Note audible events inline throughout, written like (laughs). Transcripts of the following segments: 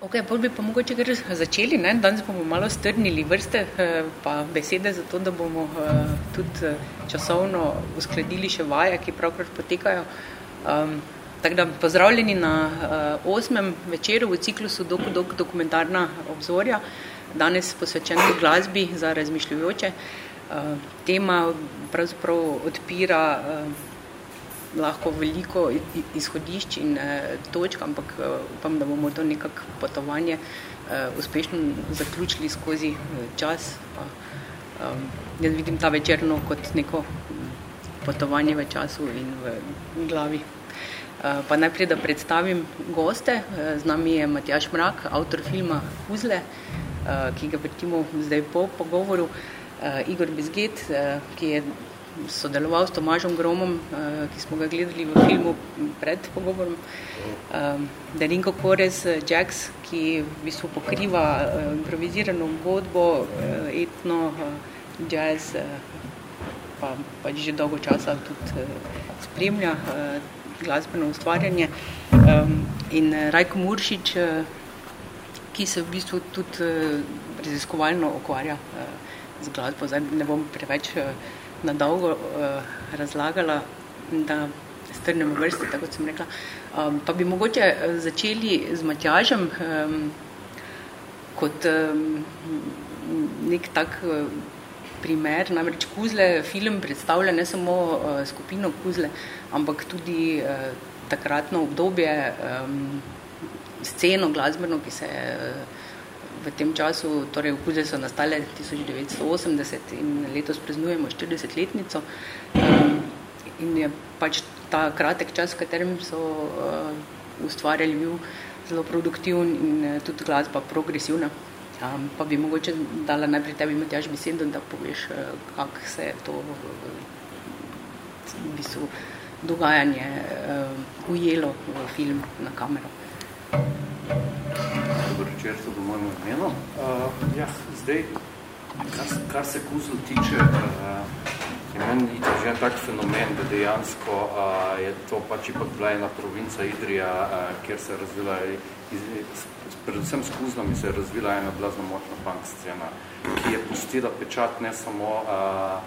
Ok, bolj bi pa mogoče kar začeli, ne? danes bomo malo strnili vrste eh, pa besede, zato da bomo uh, tudi časovno uskladili še vaje, ki pravkar potekajo. Um, tako da pozdravljeni na uh, osmem večeru v ciklusu Dok Dok dokumentarna obzorja, danes posvečen glasbi za razmišljujoče. Uh, tema pravzaprav odpira uh, lahko veliko izhodišč in eh, točk, ampak eh, upam, da bomo to nekako potovanje eh, uspešno zaključili skozi čas. Pa, um, jaz vidim ta večerno kot neko potovanje v času in v glavi. Pa najprej, da predstavim goste. Z nami je Matjaš Mrak, avtor filma Uzle, ki ga vrtimo zdaj po pogovoru. Igor Bizget, ki je sodeloval s Tomažom Gromom, uh, ki smo ga gledali v filmu pred pogovorom. Um, Darinko Korez, Jax, ki v bistvu pokriva uh, improvizirano godbo, uh, etno, uh, jazz, uh, pa, pa že dolgo časa tudi uh, spremlja uh, glasbeno ustvarjanje. Um, in Rajko Muršič, uh, ki se v bistvu tudi uh, raziskovalno okvarja uh, z glasbo. Zdaj ne bom preveč uh, na dolgo uh, razlagala, da strnemo vrste, tako sem rekla. Um, pa bi mogoče eh, začeli z Matjažem um, kot um, nek tak uh, primer, namreč Kuzle film predstavlja ne samo uh, skupino Kuzle, ampak tudi uh, takratno obdobje, um, sceno glasbeno, ki se je uh, v tem času, torej okuze so nastale 1980 in letos preznujemo 40-letnico um, in je pač ta kratek čas, v katerem so uh, ustvarjali bil zelo produktivn in uh, tudi glasba progresivna. Um, pa bi mogoče dala najprej tebi Matjaž besedo, da poveš, kak se je to v bistvu dogajanje uh, ujelo v film na kamero. Večer, to bo mojemu imenu. Uh, ja, zdaj, kar, kar se kuzl tiče, uh, je meni že en tak fenomen, da dejansko uh, je to pač ipak bila ena provinca Idrija, uh, kjer se je razvila, iz, predvsem s kuzlami se je razvila ena blazno močna punk scena, ki je pustila pečat ne samo uh,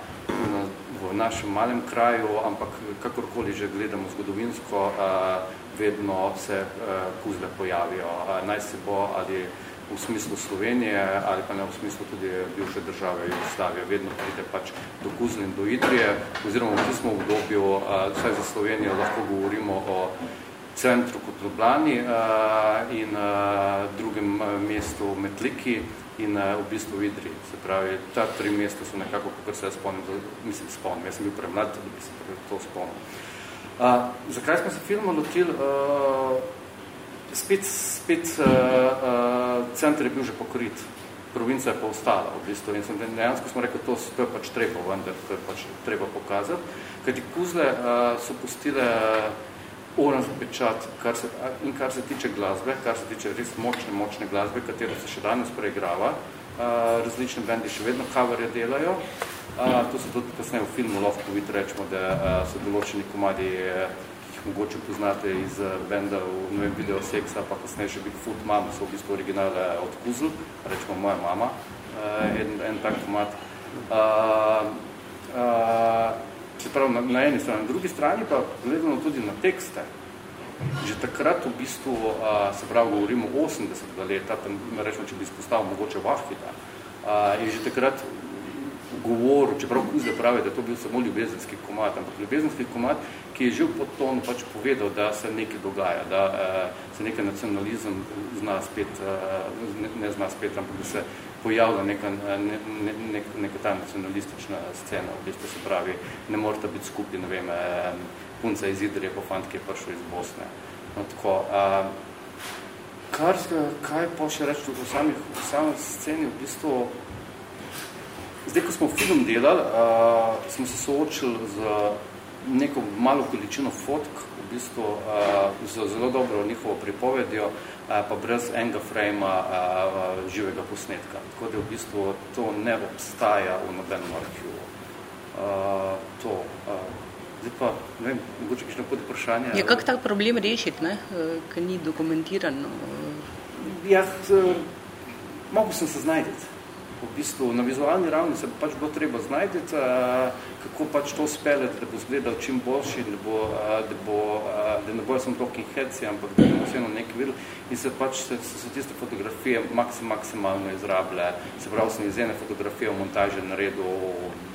na, v našem malem kraju, ampak kakorkoli že gledamo zgodovinsko, uh, vedno se uh, kuzle pojavijo. Naj se bo ali v smislu Slovenije ali pa ne v smislu tudi bivše države Jugoslavije. Vedno pride pač do kuzle in do Idrije, oziroma v tistem obdobju, uh, vsaj za Slovenijo, lahko govorimo o centru kot Ljubljani uh, in drugem mestu Metliki in v bistvu v Idriji. Se pravi, ta tri mesta so nekako, kako se jaz spomnim, mislim, spomnim, jaz sem bil premlad, da bi se to spomnil. Uh, zakaj smo se filma lotili? Uh, spet spet uh, uh, center je bil že pokrit, provinca je pa ostala v bistvu in sem dejansko smo rekli, to, to je pač treba vendar, to je pač treba pokazati. Kajti kuzle uh, so pustile oran pečat kar se, in kar se tiče glasbe, kar se tiče res močne, močne glasbe, katero se še danes preigrava, uh, različne bendi še vedno coverje delajo, Uh, to se tudi kasneje v filmu lahko vidite, rečemo, da uh, so določeni komadi, ki jih mogoče poznate iz benda v ne vem, video seksa, pa kasneje še Big Foot Mom, so v bistvu originale od Kuzl, rečemo moja mama, uh, en, en tak komad. Uh, uh, se pravi, na, na eni strani, na drugi strani pa gledamo tudi na tekste. Že takrat v bistvu, uh, se pravi, govorimo 80 leta, tam rečemo, če bi izpostavil mogoče Vahvita, je že takrat govoru, čeprav Kuzle pravi, da to bil samo ljubezenski komad, ampak ljubezenski komad, ki je že v podtonu pač povedal, da se nekaj dogaja, da uh, se nekaj nacionalizem zna spet, uh, ne, ne zna spet, ampak da se pojavlja neka, ne, ne, ne, neka ta nacionalistična scena, v bistvu se pravi, ne morate biti skupaj, ne vem, uh, punca iz Idrije, pa fant, ki je prišel iz Bosne. No, tako, uh, kar, kaj pa še reči v samih, v samih sceni, v bistvu Zdaj, ko smo film delali, uh, smo se soočili z neko malo količino fotk, v bistvu uh, z zelo dobro njihovo pripovedjo, uh, pa brez enega frejma uh, živega posnetka. Tako da v bistvu to ne obstaja v nobenem arhivu. Uh, to, uh, zdaj pa, ne vem, mogoče kakšno pod vprašanje. Ja, kak tak problem rešiti, ne? ker ni dokumentirano? ja, mogel sem se znajdeti v bistvu na vizualni ravni se pač bo treba znajti, kako pač to speljati, da bo zgledal čim boljši, da, bo, da, bo, da ne bojo samo talking headsi, ampak da bomo vseeno nek videli in se pač se, se, se tiste fotografije maksim, maksimalno izrabile. Se pravi, sem iz ene fotografije v montaži naredil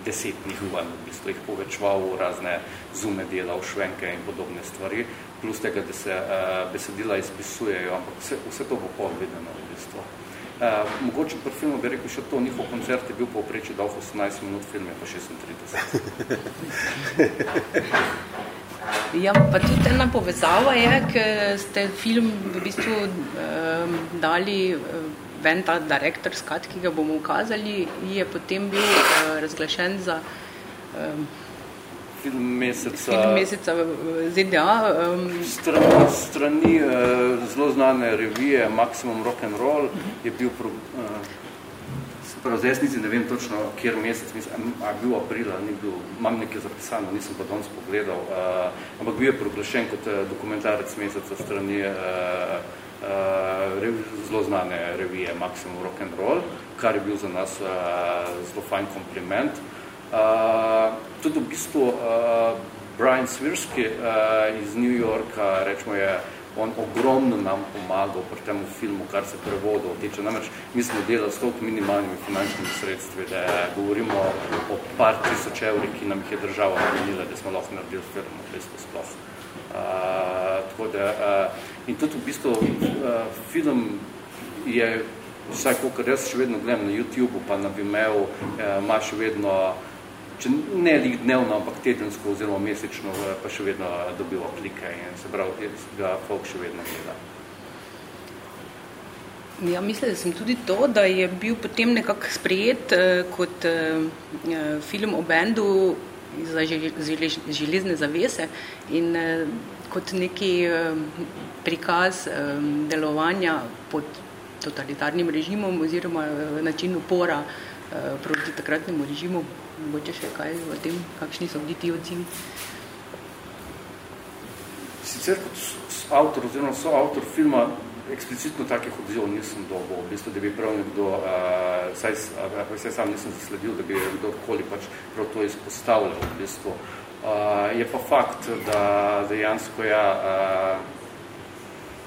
deset njih ven, v bistvu jih povečval v razne zume dela, v švenke in podobne stvari, plus tega, da se uh, besedila izpisujejo, ampak vse, vse to bo podvideno v bistvu. Uh, mogoče pri filmu bi rekel še to, njihov koncert je bil po opreči dolg 18 minut, film je pa 36. (laughs) ja, pa tudi ena povezava je, ker ste film v bistvu um, dali uh, ven ta direktor skat, ki ga bomo ukazali, je potem bil uh, razglašen za um, film meseca, film meseca ZDA. Um, strani strani uh, zelo znane revije Maximum Rock and Roll uh -huh. je bil pro, uh, zdaj jaz ne vem točno, kjer mesec, mislim, a bil aprila, ni bil, imam nekaj zapisano, nisem pa danes pogledal, uh, ampak bil je proglašen kot uh, dokumentarec meseca strani uh, uh, zelo znane revije Maximum Rock and Roll, kar je bil za nas uh, zelo fajn kompliment. Uh, tudi v bistvu uh, Brian Svirsky uh, iz New Yorka, rečemo je, on ogromno nam pomagal pri tem filmu, kar se prevodov tiče. Namreč mi smo delali s toliko minimalnimi finančnimi sredstvi, da govorimo o par tisoč evrih, ki nam jih je država namenila, da smo lahko naredili film v bistvu sploh. Uh, tako da, uh, in tudi v bistvu uh, film je, vsaj kolikor jaz še vedno gledam na YouTube, pa na Vimeo, uh, ima še vedno če ne lik dnevno, ampak tedensko oziroma mesečno, eh, pa še vedno dobiva klike in se pravi, ga folk še vedno gleda. Ja, mislim, da sem tudi to, da je bil potem nekako sprejet eh, kot eh, film o bendu za železne zavese in eh, kot neki eh, prikaz eh, delovanja pod totalitarnim režimom oziroma eh, način upora eh, proti takratnemu režimu mogoče še kaj o tem, kakšni so bili ti odzivi? Sicer kot avtor oziroma so avtor filma eksplicitno takih odzivov nisem dobil, v bistvu, da bi prav nekdo, uh, saj, saj sam nisem zasledil, da bi kdorkoli pač prav to izpostavljal v bistvu. Uh, je pa fakt, da dejansko ja, uh,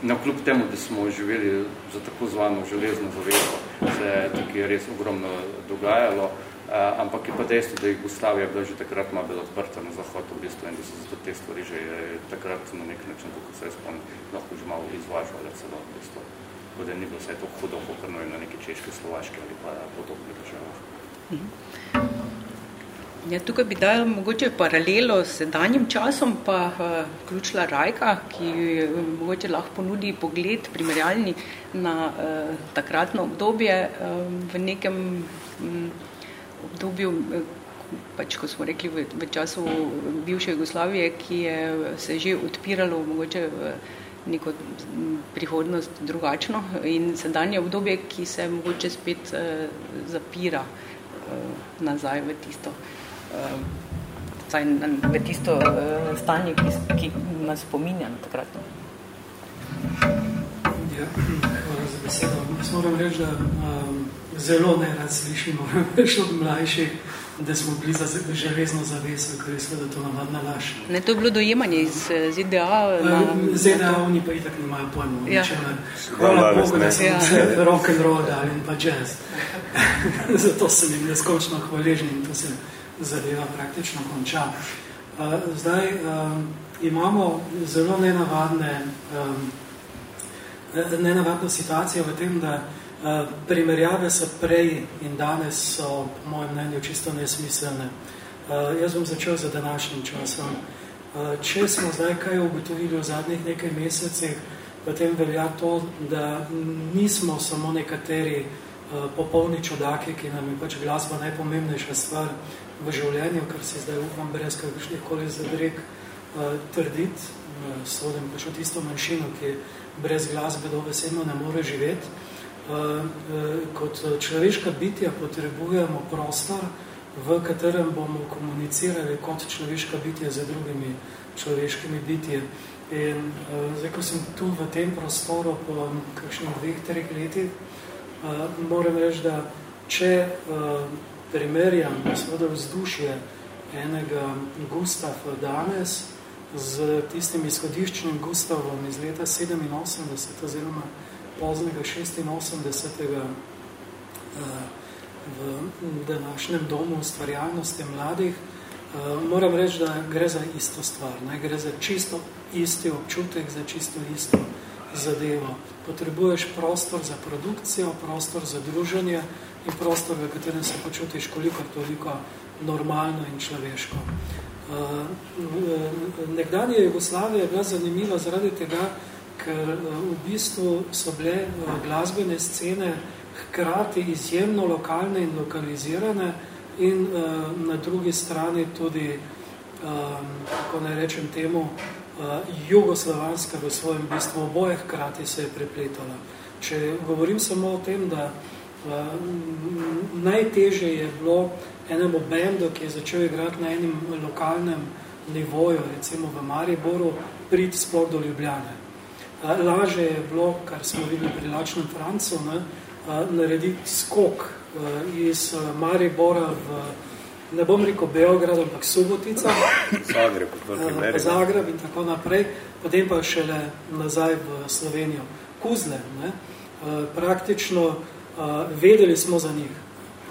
na kljub temu, da smo živeli za tako zvano železno zavezo, se je tukaj res ogromno dogajalo, Uh, ampak je pa dejstvo, da Jugoslavija bila že takrat malo bila odprta na zahod v bistvu in da so zato te stvari že takrat na nek način, kako se je spomnil, lahko že malo izvažali celo v bistvu. Tako da ni bilo vse to hudo pokrno na neki češke, slovaške ali pa podobne državah. Mhm. Ja, tukaj bi dal mogoče paralelo s sedanjim časom, pa uh, ključila Rajka, ki uh, mogoče lahko ponudi pogled primerjalni na uh, takratno obdobje uh, v nekem um, obdobju, eh, pač, ko smo rekli, v, v času bivše Jugoslavije, ki je se že odpiralo mogoče v neko prihodnost drugačno in sedanje obdobje, ki se mogoče spet uh, zapira uh, nazaj v tisto, uh, v tisto uh, stanje, ki, ki nas spominja na takratno. Ja, hvala za besedo. Jaz moram reči, da um, zelo ne rad slišimo, (laughs) več od mlajših, da smo bili za železno zaveso, ker je seveda to navadna laž. Ne, to je bilo dojemanje iz eh, ZDA. Na... ZDA oni pa itak nimajo pojma. Ja. Hvala Bogu, da sem ja. se rock and roll dal in pa jazz. (laughs) Zato sem jim neskočno hvaležen in to se zadeva praktično konča. Uh, zdaj imamo zelo nenavadne nenavadno situacijo v tem, da Eh, primerjave so prej in danes so, po mojem mnenju, čisto nesmiselne. Uh, jaz bom začel za današnjim časom. Uh, če smo zdaj kaj ugotovili v zadnjih nekaj mesecih, potem velja to, da nismo samo nekateri popolni čudaki, ki nam je pač glasba najpomembnejša stvar v življenju, kar si zdaj upam brez kakršnih koli zadrek trditi, sodim pač v tisto manjšino, ki brez glasbe dobesedno ne more živeti. Eh, eh, kot človeška bitja potrebujemo prostor, v katerem bomo komunicirali kot človeška bitja z drugimi človeškimi bitje. In zdaj, ko sem tu v tem prostoru po kakšnih dveh, treh letih, moram reči, da če primerjam seveda vzdušje enega Gustava danes z tistim izhodiščnim Gustavom iz leta 87 oziroma poznega 86 v današnjem domu ustvarjalnosti mladih, moram reči, da gre za isto stvar, ne? gre za čisto isti občutek, za čisto isto zadevo. Potrebuješ prostor za produkcijo, prostor za druženje in prostor, v katerem se počutiš koliko toliko normalno in človeško. Nekdanja Jugoslavija je bila zanimiva zaradi tega, ker v bistvu so bile glasbene scene hkrati izjemno lokalne in lokalizirane in uh, na drugi strani tudi, um, kako naj rečem temu, uh, jugoslovanska v svojem bistvu oboje hkrati se je prepletala. Če govorim samo o tem, da uh, najtežje je bilo enemu bendu, ki je začel igrati na enem lokalnem nivoju, recimo v Mariboru, priti sploh do Ljubljane. Laže je bilo, kar smo videli pri Lačnem Francu, ne, narediti skok iz Maribora v, ne bom rekel Beograd, ampak Subotica, Zagreb, Zagreb in tako naprej, potem pa šele nazaj v Slovenijo. Kuzle, ne? praktično vedeli smo za njih,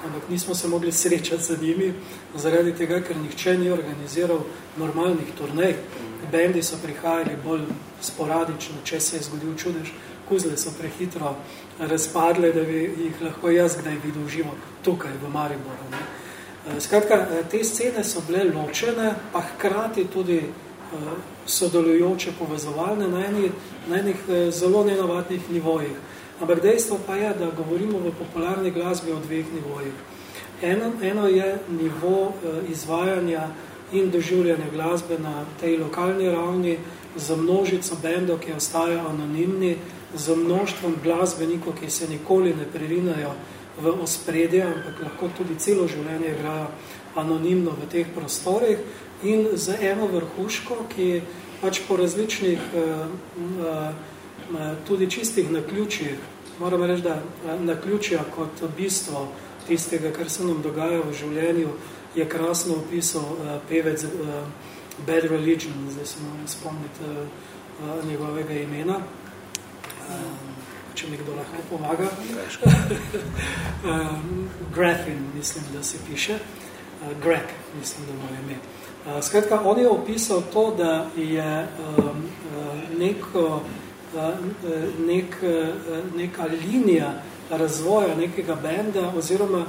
ampak nismo se mogli srečati za njimi, zaradi tega, ker nihče ni organiziral normalnih turnej. Bendi so prihajali bolj sporadično, če se je zgodil čudež, kuzle so prehitro razpadle, da bi jih lahko jaz kdaj videl živo tukaj v Mariboru. Ne. Eh, skratka, eh, te scene so bile ločene, pa hkrati tudi eh, sodelujoče povezovalne na, eni, na enih zelo nenavadnih nivojih. Ampak dejstvo pa je, da govorimo v popularni glasbi o dveh nivojih. Eno, eno je nivo izvajanja in doživljanja glasbe na tej lokalni ravni za množico bendov, ki ostajajo anonimni, z mnoštvom glasbenikov, ki se nikoli ne prerinajo v ospredje, ampak lahko tudi celo življenje igrajo anonimno v teh prostorih in z eno vrhuško, ki pač po različnih eh, eh, tudi čistih naključjih, moram reči, da eh, naključja kot bistvo tistega, kar se nam dogaja v življenju, je krasno opisal pevec Bad Religion, zdaj se moram spomniti njegovega imena, če mi kdo lahko pomaga. (laughs) Grafin, mislim, da se piše. Greg, mislim, da moj ime. Skratka, on je opisal to, da je nek, nek, neka linija razvoja nekega benda oziroma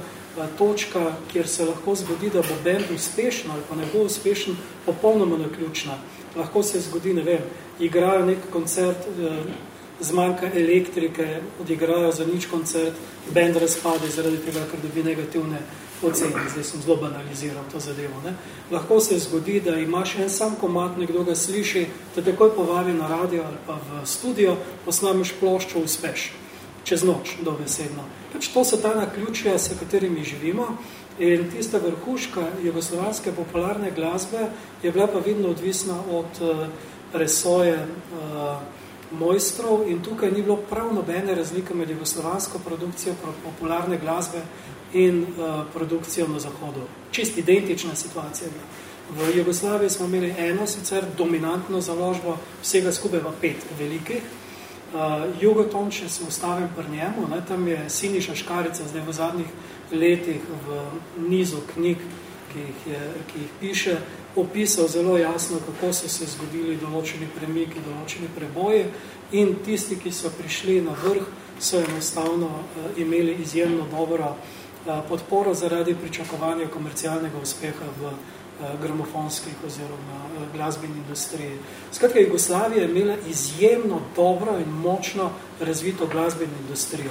točka, kjer se lahko zgodi, da bo bend uspešen ali pa ne bo uspešen, popolnoma naključna. Lahko se zgodi, ne vem, igrajo nek koncert zmanjka elektrike, odigrajo za nič koncert, bend razpade zaradi tega, ker dobi negativne ocene. Zdaj sem zelo banaliziral to zadevo. Ne? Lahko se zgodi, da imaš en sam komat, nekdo ga sliši, te takoj povabi na radio ali pa v studio, posnameš ploščo, uspeš. Čez noč, dobesedno. Pač to so ta naključja, s katerimi živimo. In tista vrhuška jugoslovanske popularne glasbe je bila pa vidno odvisna od uh, presoje uh, mojstrov in tukaj ni bilo prav nobene razlike med jugoslovansko produkcijo popularne glasbe in uh, produkcijo na Zahodu. Čist identična situacija. V Jugoslaviji smo imeli eno sicer dominantno založbo, vsega skupaj v pet velikih. Uh, Jugoton, če se ustavim pri njemu, ne, tam je Siniša Škarica zdaj v zadnjih letih v nizu knjig, ki jih, je, ki jih piše, opisal zelo jasno, kako so se zgodili določeni premiki, določeni preboje in tisti, ki so prišli na vrh, so enostavno uh, imeli izjemno dobro uh, podporo zaradi pričakovanja komercialnega uspeha v uh, gramofonskih oziroma uh, glasbeni industriji. Skratka, Jugoslavija je imela izjemno dobro in močno razvito glasbeno industrijo.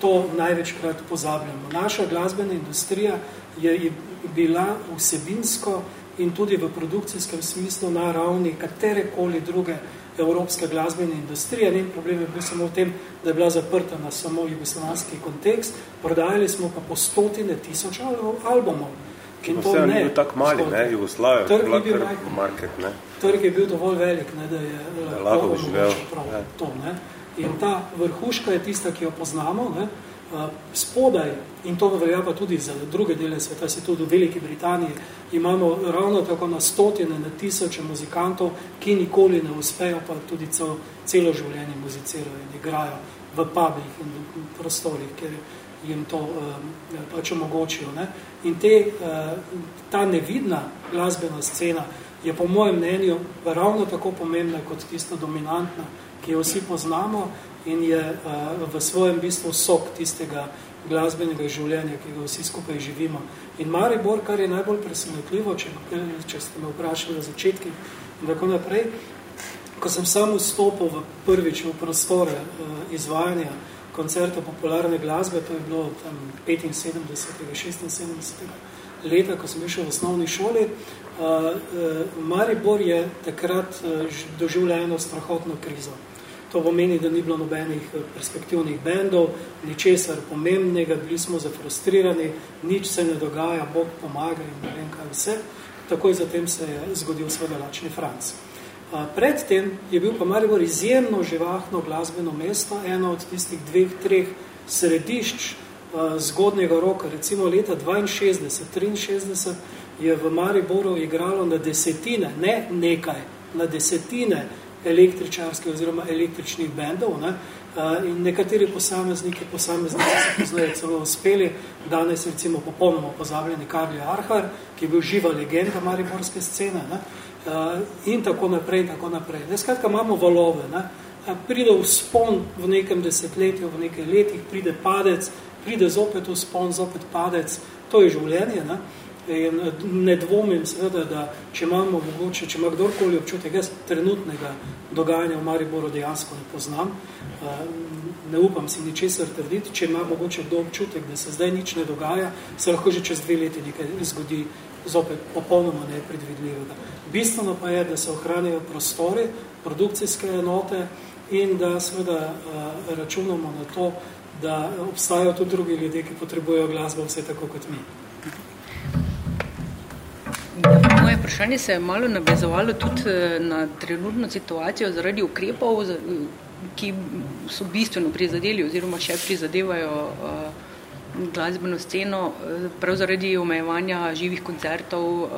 To največkrat pozabljamo. Naša glasbena industrija je bila vsebinsko in tudi v produkcijskem smislu na ravni katerekoli druge evropske glasbene industrije. Njen problem je bil samo v tem, da je bila zaprta na samo jugoslovanski kontekst. Prodajali smo pa po stotine tisoč albumov. Ki to ne, ni bil tako mali, ne, Jugoslavija, trg je bil market, ne. Trg je bil dovolj velik, ne, da je da lahko živel. Ja. To, ne. In ta vrhuška je tista, ki jo poznamo, ne, spodaj, in to velja pa tudi za druge dele sveta, se tudi v Veliki Britaniji, imamo ravno tako na stotine, na tisoče muzikantov, ki nikoli ne uspejo, pa tudi celo, celo življenje muzicirajo in igrajo v pubih in prostorih, kjer jim to uh, pač omogočijo. Ne? In te, uh, ta nevidna glasbena scena je po mojem mnenju ravno tako pomembna kot tista dominantna, ki jo vsi poznamo in je uh, v svojem bistvu sok tistega glasbenega življenja, ki ga vsi skupaj živimo. In Maribor, kar je najbolj presenetljivo, če, če ste me vprašali na začetki in tako naprej, ko sem sam vstopil v prvič v prostore uh, izvajanja koncerta popularne glasbe, to je bilo tam 75. 76. leta, ko sem šel v osnovni šoli. Uh, uh, Maribor je takrat uh, doživljal eno strahotno krizo. To pomeni, da ni bilo nobenih perspektivnih bendov, ničesar pomembnega, bili smo zafrustrirani, nič se ne dogaja, Bog pomaga in ne vem kaj vse. Takoj zatem se je zgodil sveda Lačni Franc. Predtem je bil pa Maribor izjemno živahno glasbeno mesto, eno od tistih dveh, treh središč zgodnjega roka. Recimo leta 62, 63 je v Mariboru igralo na desetine, ne nekaj, na desetine električarskih oziroma električnih bendov. Ne? In nekateri posamezniki, posamezniki so poznajo celo uspeli. Danes recimo popolnoma pozabljeni Karli Arhar, ki je bil živa legenda mariborske scene. Ne? uh, in tako naprej, in tako naprej. Ne, skratka, imamo valove. Ne. Pride v spon v nekem desetletju, v nekaj letih, pride padec, pride zopet v spon, zopet padec. To je življenje. Ne. Eh, ne dvomim seveda, da če imamo mogoče, če ima kdorkoli občutek, jaz trenutnega dogajanja v Mariboru dejansko ne poznam, uh, ne upam si ničesar trditi, če ima mogoče kdo občutek, da se zdaj nič ne dogaja, se lahko že čez dve leti nekaj zgodi zopet popolnoma nepredvidljivega. Bistveno pa je, da se ohranijo prostori, produkcijske enote in da seveda uh, računamo na to, da obstajajo tudi drugi ljudje, ki potrebujejo glasbo vse tako kot mi. Vprašanje se je malo navezovalo tudi eh, na trenutno situacijo zaradi ukrepov, ki so bistveno prizadeli oziroma še prizadevajo uh, glasbeno sceno, prav zaradi omejevanja živih koncertov,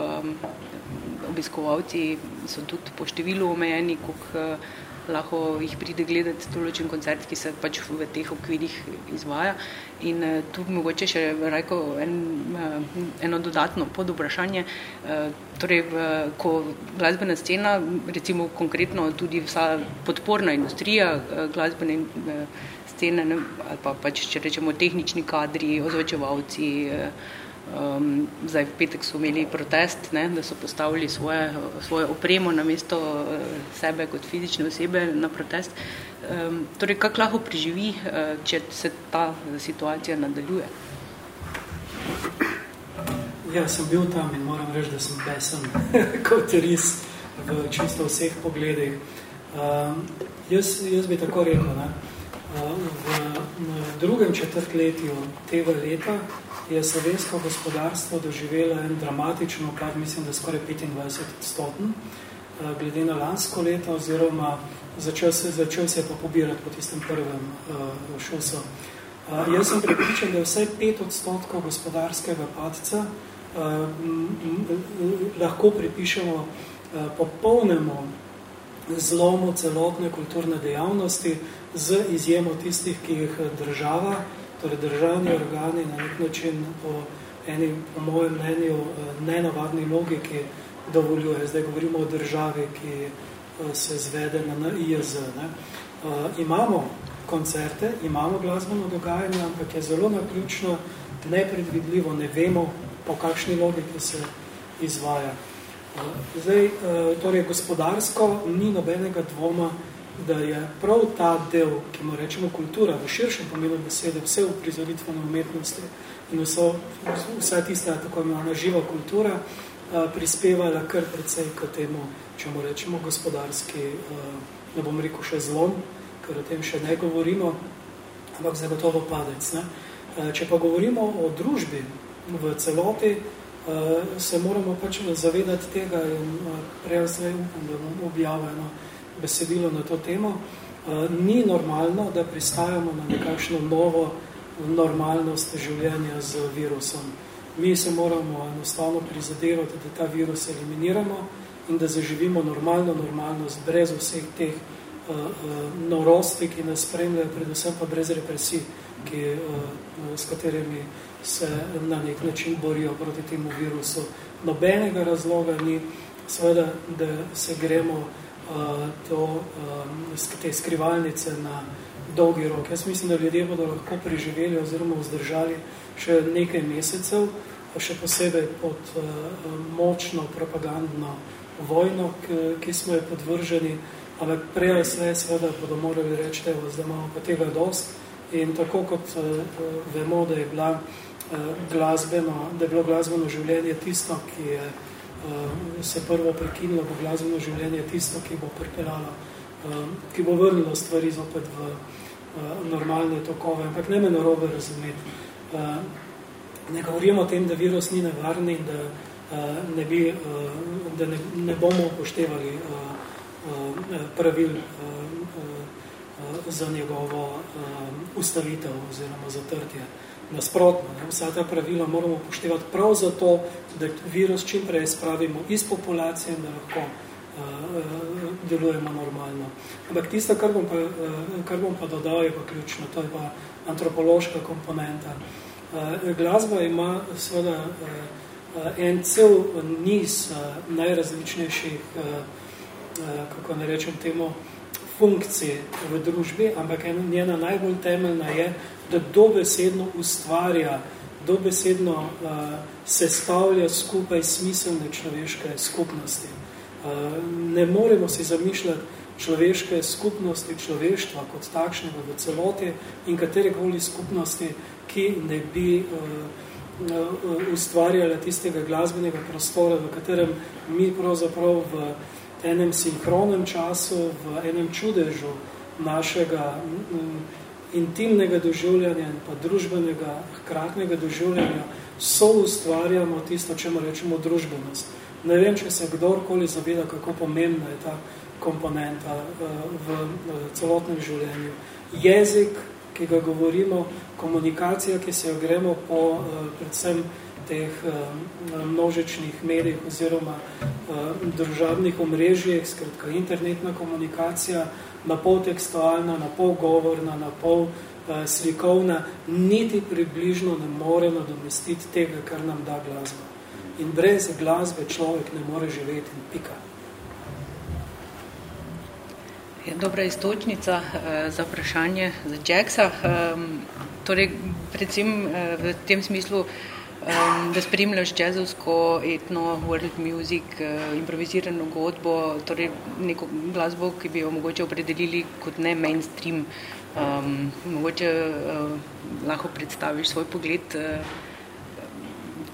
obiskovalci so tudi po številu omejeni, koliko eh, lahko jih pride gledati določen koncert, ki se pač v teh okvirih izvaja. In uh, tu mogoče še reko en, uh, eno dodatno pod vprašanje. Uh, torej, ko glasbena scena, recimo konkretno tudi vsa podporna industrija glasbene scene, ne, ali pa pač, če rečemo, tehnični kadri, ozvočevalci, uh, Um, zdaj v petek so imeli protest, ne, da so postavili svoje, svoje opremo na mesto uh, sebe kot fizične osebe na protest. Um, torej, kako lahko preživi, uh, če se ta situacija nadaljuje? Ja, sem bil tam in moram reči, da sem besen (laughs) kot ris v čisto vseh pogledih. Um, jaz, jaz bi tako rekel, ne, uh, v, v drugem četrtletju tega leta je slovensko gospodarstvo doživelo en dramatičen upad, mislim, da skoraj 25 odstotn, eh, glede na lansko leto, oziroma začel se, začel se pa pobirati po tistem prvem uh, šusu. Uh, jaz sem pripričan, da je vsaj 5 odstotkov gospodarskega padca uh, m, m, lahko pripišemo uh, popolnemu zlomu celotne kulturne dejavnosti z izjemo tistih, ki jih država torej državni organi na nek način po eni, po mojem mnenju, eh, nenavadni logiki dovoljuje. Zdaj govorimo o državi, ki eh, se zvede na NIJZ. Ne. Uh, imamo koncerte, imamo glasbeno dogajanje, ampak je zelo naključno, nepredvidljivo, ne vemo, po kakšni logiki se izvaja. Zdaj, torej, gospodarsko ni nobenega dvoma, da je prav ta del, ki mu rečemo kultura, v širšem pomenu besede, vse v prizoritvene umetnosti in vso, vsa tista tako imena živa kultura, prispevala kar precej k temu, če mu rečemo gospodarski, ne bom rekel še zlom, ker o tem še ne govorimo, ampak zagotovo padec. Ne? Če pa govorimo o družbi v celoti, se moramo pač zavedati tega in prej zdaj upam, da bom objavil eno besedilo na to temo. Ni normalno, da pristajamo na nekakšno novo normalnost življenja z virusom. Mi se moramo enostavno prizadevati, da ta virus eliminiramo in da zaživimo normalno normalnost brez vseh teh uh, uh, norosti, ki nas spremljajo, predvsem pa brez represij, ki, uh, s katerimi se na nek način borijo proti temu virusu. Nobenega razloga ni, seveda, da se gremo uh, to, uh, te skrivalnice na dolgi rok. Jaz mislim, da ljudje bodo lahko preživeli oziroma vzdržali še nekaj mesecev, še posebej pod uh, močno propagandno vojno, ki, smo jo podvrženi, ampak prej sve seveda bodo morali reči, da imamo pa tega dost in tako kot vemo, da je, bila, glasbeno, da je bilo glasbeno življenje tisto, ki je se prvo prekinilo, bo glasbeno življenje tisto, ki bo pripeljalo, uh, ki bo vrnilo stvari zopet v uh, normalne tokove, ampak ne me narobe razumeti. Uh, ne govorimo o tem, da virus ni nevarni in da uh, ne, bi, uh, da ne, ne bomo upoštevali pravil za njegovo ustavitev oziroma zatrtje. Nasprotno, ne, vsa ta pravila moramo upoštevati prav zato, da virus čim prej spravimo iz populacije in da lahko uh, delujemo normalno. Ampak tisto, kar bom, pa, uh, kar bom pa dodal, je pa ključno, to je pa antropološka komponenta. Uh, glasba ima seveda uh, uh, en cel niz uh, najrazličnejših, uh, uh, kako ne rečem temu, funkcij v družbi, ampak ena njena najbolj temeljna je, da dobesedno ustvarja, dobesedno uh, sestavlja skupaj smiselne človeške skupnosti. Uh, ne moremo si zamišljati človeške skupnosti, človeštva kot takšnega v celoti in katerekoli skupnosti, ki ne bi uh, Eh, ustvarjala tistega glasbenega prostora, v katerem mi pravzaprav v enem sinhronem času, v enem čudežu našega intimnega doživljanja in pa družbenega, hkratnega doživljanja so ustvarjamo tisto, čemu rečemo družbenost. Ne vem, če se kdorkoli zaveda, kako pomembna je ta komponenta eh, v celotnem življenju. Jezik, ki ga govorimo, komunikacija, ki se jo gremo po uh, predvsem teh uh, množičnih medijih oziroma uh, državnih omrežjih, skratka internetna komunikacija, na pol tekstualna, na pol govorna, na pol uh, slikovna, niti približno ne more nadomestiti tega, kar nam da glasba. In brez glasbe človek ne more živeti in pika. Je dobra istočnica uh, za vprašanje za Jacksa. Um, torej, predvsem uh, v tem smislu, um, da spremljaš jazzovsko, etno, world music, uh, improvizirano godbo, torej neko glasbo, ki bi jo mogoče opredelili kot ne mainstream. Um, mogoče uh, lahko predstaviš svoj pogled, uh,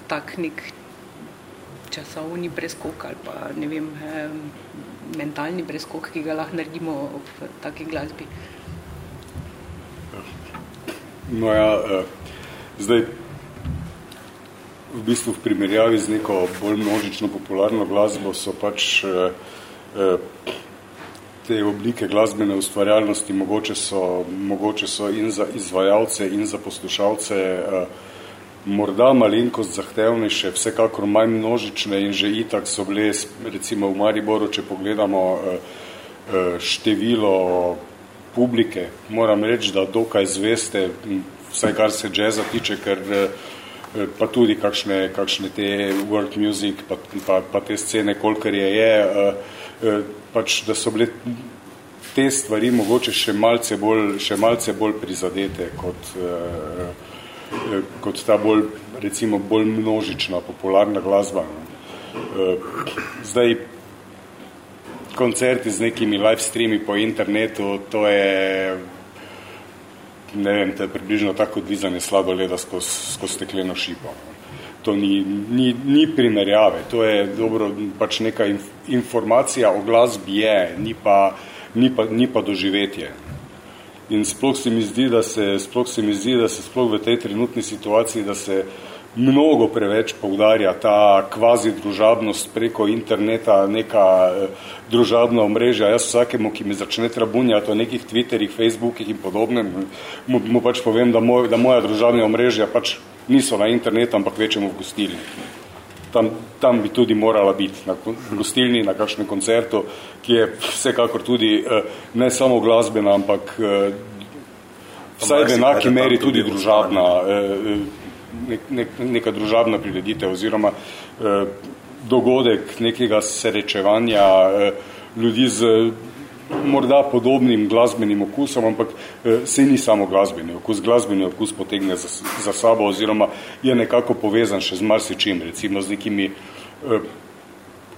tak nek časovni preskok ali pa ne vem. Um, mentalni preskok, ki ga lahko naredimo ob taki glasbi. No ja, eh, zdaj v bistvu v primerjavi z neko bolj množično popularno glasbo so pač eh, eh, te oblike glasbene ustvarjalnosti mogoče so, mogoče so in za izvajalce in za poslušalce eh, morda malenkost zahtevnejše, vsekakor manj množične in že itak so bile, recimo v Mariboru, če pogledamo število publike, moram reči, da dokaj zveste, vsaj kar se džeza tiče, ker eh, pa tudi kakšne, kakšne te world music, pa, pa, pa te scene, kolikor je je, pač, da so bile te stvari mogoče še malce bolj, še malce bolj prizadete kot Eh, kot ta bolj, recimo, bolj množična, popularna glasba. Eh, zdaj, koncerti z nekimi live streami po internetu, to je, ne vem, to je približno tako dvizanje sladoleda skozi skoz stekleno šipo. To ni, ni, ni primerjave, to je dobro, pač neka informacija o glasbi je, ni pa, ni pa, ni pa doživetje. In sploh se mi zdi, da se sploh se mi zdi, da se sploh v tej trenutni situaciji, da se mnogo preveč poudarja ta kvazi družabnost preko interneta, neka eh, družabna omrežja. Jaz vsakemu, ki mi začne trabunjati o nekih Twitterih, Facebookih in podobnem, mu, mu pač povem, da, moj, da moja družabna omrežja pač niso na internetu, ampak večemo v gostilni. Tam, tam bi tudi morala biti, na gostilni, na kakšnem koncertu, ki je vsekakor tudi eh, ne samo glasbena, ampak eh, vsaj v enaki meri tudi družabna nek, nek, neka družabna prireditev oziroma eh, dogodek nekega srečevanja eh, ljudi z morda podobnim glasbenim okusom, ampak eh, se ni samo glasbeni okus. Glasbeni okus potegne za, za sabo oziroma je nekako povezan še z marsičim, recimo z nekimi eh,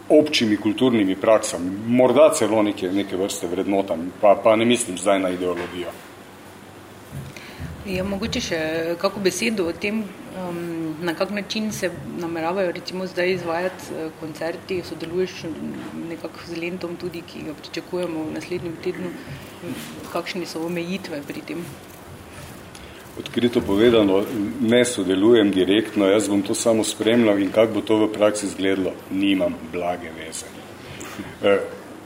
občimi kulturnimi praksami, morda celo neke, neke vrste vrednotami, pa, pa ne mislim zdaj na ideologijo. Ja, mogoče še kako besedo o tem, um, na kak način se nameravajo recimo zdaj izvajati uh, koncerti, sodeluješ nekako z Lentom tudi, ki ga pričakujemo v naslednjem tednu, kakšne so omejitve pri tem? Odkrito povedano, ne sodelujem direktno, jaz bom to samo spremljal in kako bo to v praksi izgledalo, nimam blage veze. E,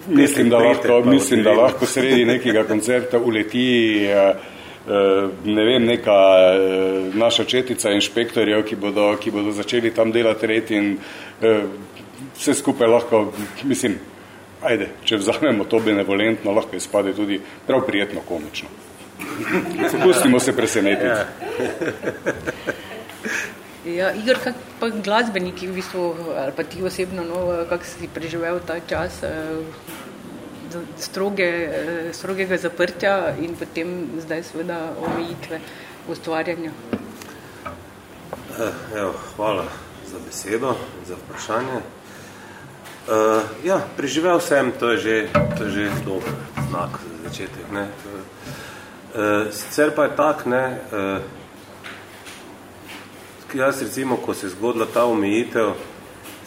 mislim, da lahko, mislim, da lahko sredi nekega koncerta uleti Eh, ne vem, neka eh, naša četica inšpektorjev, ki bodo, ki bodo začeli tam delati red in eh, vse skupaj lahko, mislim, ajde, če vzamemo to benevolentno, lahko izpade tudi prav prijetno komično. Pustimo se presenetiti. Ja. ja, Igor, kak pa glasbeniki v bistvu, ali pa ti osebno, no, kak si preživel ta čas, stroge, eh, strogega zaprtja in potem zdaj seveda omejitve ustvarjanja. Eh, evo, hvala za besedo, za vprašanje. Uh, ja, preživel sem, to je že, to je že dober znak za začetek. Ne. Uh, sicer pa je tak, ne, uh, jaz recimo, ko se je zgodila ta omejitev,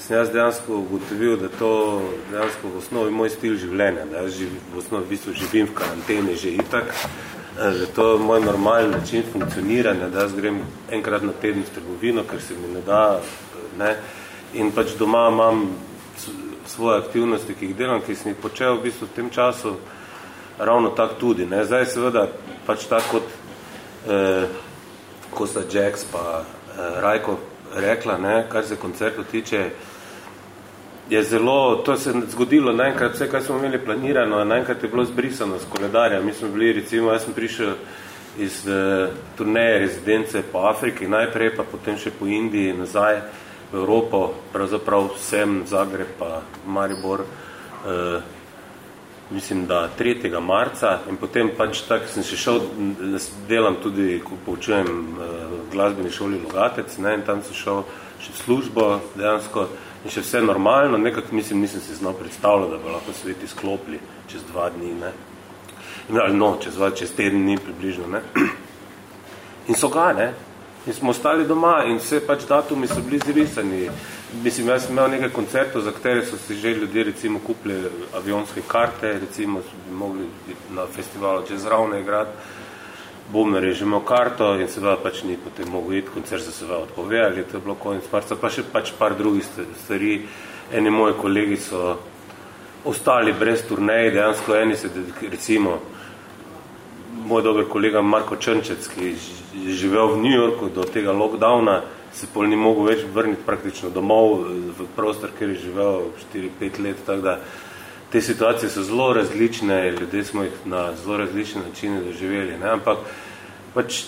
sem jaz dejansko ugotovil, da to dejansko v osnovi moj stil življenja, da jaz živ, v osnovi v bistvu živim v karanteni že itak, eh, da to je moj normalni način funkcioniranja, da jaz grem enkrat na teden v trgovino, ker se mi ne da, ne, in pač doma imam svoje aktivnosti, ki jih delam, ki sem jih počel v bistvu v tem času ravno tak tudi. Ne. Zdaj seveda pač tako kot eh, Kosta Jax pa eh, Rajko rekla, ne, kar se koncertu tiče, je zelo, to se je zgodilo naenkrat, vse, kaj smo imeli planirano, naenkrat je bilo zbrisano z koledarja. Mi smo bili, recimo, jaz sem prišel iz uh, turneje rezidence po Afriki, najprej pa potem še po Indiji, nazaj v Evropo, pravzaprav vsem Zagreb pa Maribor, uh, mislim, da 3. marca in potem pač tako sem še šel, delam tudi, ko poučujem uh, glasbeni šoli Logatec, ne, in tam sem šel še v službo dejansko, in še vse normalno, nekako mislim, nisem si znal predstavljati, da bo lahko svet izklopili čez dva dni, ne. In, ali no, čez, dva, čez teden dni približno, ne. (clears throat) In so ga, ne. In smo ostali doma in vse pač datumi so bili zrisani. Mislim, jaz sem imel nekaj koncertov, za katere so si že ljudje recimo kupili avionske karte, recimo so bi mogli na festivalu čez ravne igrati, Bumner je že imel karto in seveda pač ni potem mogel iti, koncert se seveda odpovedali, to je bilo konec marca, pa še pač par drugih stvari. Eni moji kolegi so ostali brez turnej, dejansko eni se, recimo, moj dober kolega Marko Črnčec, ki je živel v New Yorku do tega lockdowna, se pol ni mogel več vrniti praktično domov v prostor, kjer je živel 4-5 let, tako da te situacije so zelo različne, ljudje smo jih na zelo različne načine doživeli, ne? ampak pač,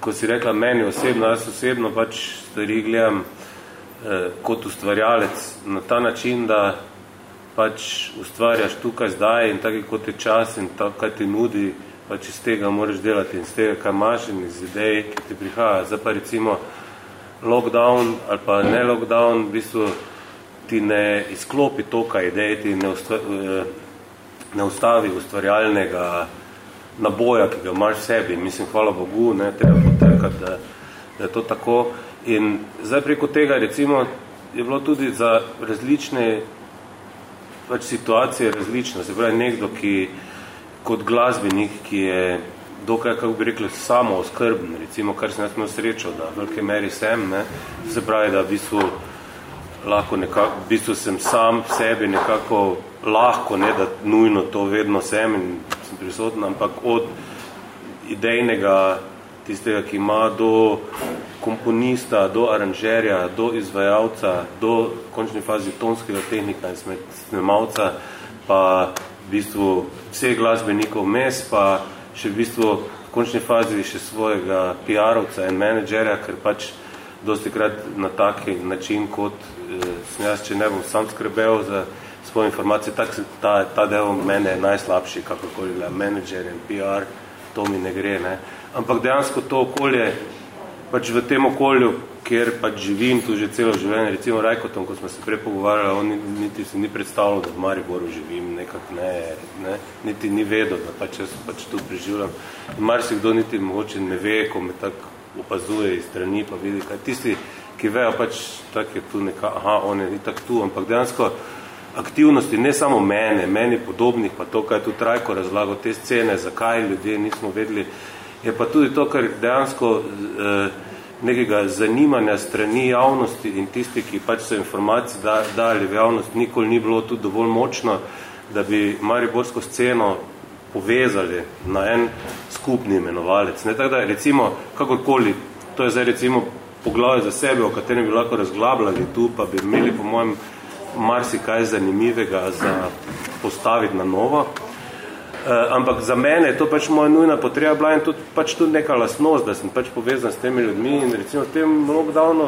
ko si rekla meni osebno, jaz osebno pač stvari gledam eh, kot ustvarjalec na ta način, da pač ustvarjaš tukaj zdaj in tako kot je čas in tako, kaj ti nudi, pač iz tega moraš delati in iz tega, kaj imaš in iz idej, ki ti prihaja. Zdaj pa recimo lockdown ali pa ne lockdown, v bistvu ti ne izklopi toka idej, ti ne, ustva, eh, ne ustavi ustvarjalnega naboja, ki ga imaš v sebi. Mislim, hvala Bogu, ne, treba potekati, da, da je to tako. In zdaj preko tega, recimo, je bilo tudi za različne pač situacije različno. Se pravi, nekdo, ki kot glasbenik, ki je dokaj, kako bi rekli, samo oskrben, recimo, kar sem jaz imel srečo, da v velike meri sem, ne, se pravi, da v bistvu lahko nekako, v bistvu sem sam v sebi nekako lahko, ne, da nujno to vedno sem in sem prisoten, ampak od idejnega tistega, ki ima do komponista, do aranžerja, do izvajalca, do končni fazi tonskega tehnika in snemalca, pa v bistvu vseh glasbenikov mes, pa še v bistvu v končni fazi še svojega PR-ovca in menedžerja, ker pač dosti krat na taki način, kot sem jaz, če ne bom sam skrbel za svoje informacije, tak, ta, ta del mene je najslabši, kakorkoli gleda, menedžer in PR, to mi ne gre, ne. Ampak dejansko to okolje, pač v tem okolju, kjer pač živim tu že celo življenje, recimo Rajkotom, ko smo se prej pogovarjali, on niti se ni predstavljal, da v Mariboru živim, nekak ne, ne, niti ni vedel, da pač jaz pač tu preživljam. In mar si kdo niti mogoče ne ve, ko me tako opazuje iz strani, pa vidi, kaj tisti, ki vejo, pač tak je tu neka, aha, on je tak tu, ampak dejansko aktivnosti, ne samo mene, meni podobnih, pa to, kaj tu Trajko razlago, te scene, zakaj ljudje nismo vedeli, je pa tudi to, kar dejansko eh, nekega zanimanja strani javnosti in tisti, ki pač so informacije da, dali v javnost, nikoli ni bilo tudi dovolj močno, da bi Mariborsko sceno povezali na en skupni imenovalec. Ne, tako da, recimo, kakorkoli, to je zdaj recimo poglavje za sebe, o katerem bi lahko razglabljali tu, pa bi imeli po mojem marsikaj zanimivega za postaviti na novo. Uh, ampak za mene je to pač moja nujna potreba bila in tudi, pač tudi neka lastnost, da sem pač povezan s temi ljudmi in recimo v tem lockdownu,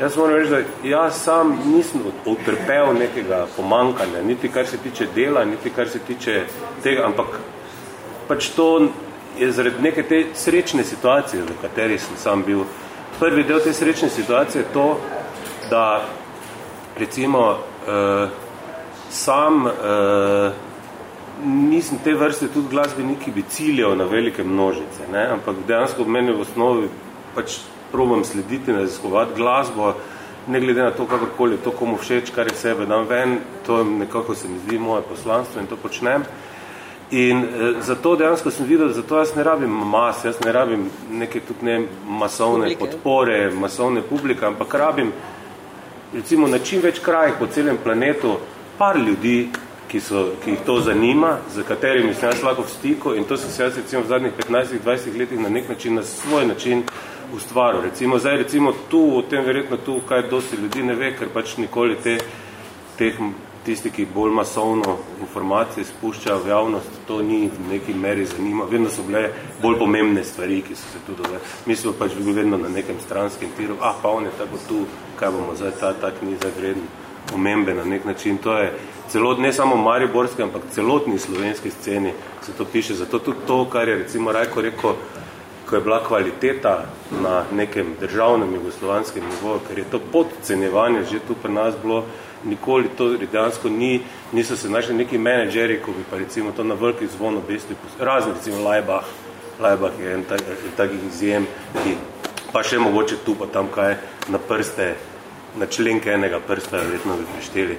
jaz moram reči, da jaz sam nisem utrpel nekega pomankanja, niti kar se tiče dela, niti kar se tiče tega, ampak pač to je zaradi neke te srečne situacije, v kateri sem sam bil. Prvi del te srečne situacije je to, da recimo uh, sam uh, nisem te vrste tudi glasbenik, ki bi ciljal na velike množice, ne? ampak dejansko v meni v osnovi pač probam slediti, raziskovati glasbo, ne glede na to, kakorkoli to komu všeč, kar je sebe dam ven, to nekako se mi zdi moje poslanstvo in to počnem. In e, zato dejansko sem videl, zato jaz ne rabim mas, jaz ne rabim neke tudi ne masovne publike. podpore, masovne publike, ampak rabim recimo na čim več krajih po celem planetu par ljudi, ki, so, ki jih to zanima, za katerimi sem jaz lahko v stiku in to sem se jaz recimo v zadnjih 15-20 letih na nek način, na svoj način ustvaril. Recimo zdaj, recimo tu, o tem verjetno tu, kaj dosti ljudi ne ve, ker pač nikoli te, teh, tisti, ki bolj masovno informacije spuščajo v javnost, to ni v neki meri zanima. Vedno so bile bolj pomembne stvari, ki so se tu dole. Mi smo pač bili vedno na nekem stranskem tiru, ah, pa on je tako tu, kaj bomo zdaj, ta tak ni zdaj vreden, pomembe na nek način. To je, celot, ne samo mariborske, ampak celotni slovenski sceni se to piše. Zato tudi to, kar je recimo Rajko rekel, ko je bila kvaliteta na nekem državnem jugoslovanskem nivoju, ker je to podcenjevanje že tu pri nas bilo, nikoli to dejansko ni, niso se našli neki menedžeri, ko bi pa recimo to na veliki zvon obesti, razni recimo Lajbah, Lajbah je en tak, takih izjem, ki pa še mogoče tu pa tam kaj na prste, na členke enega prsta, verjetno bi prišteli.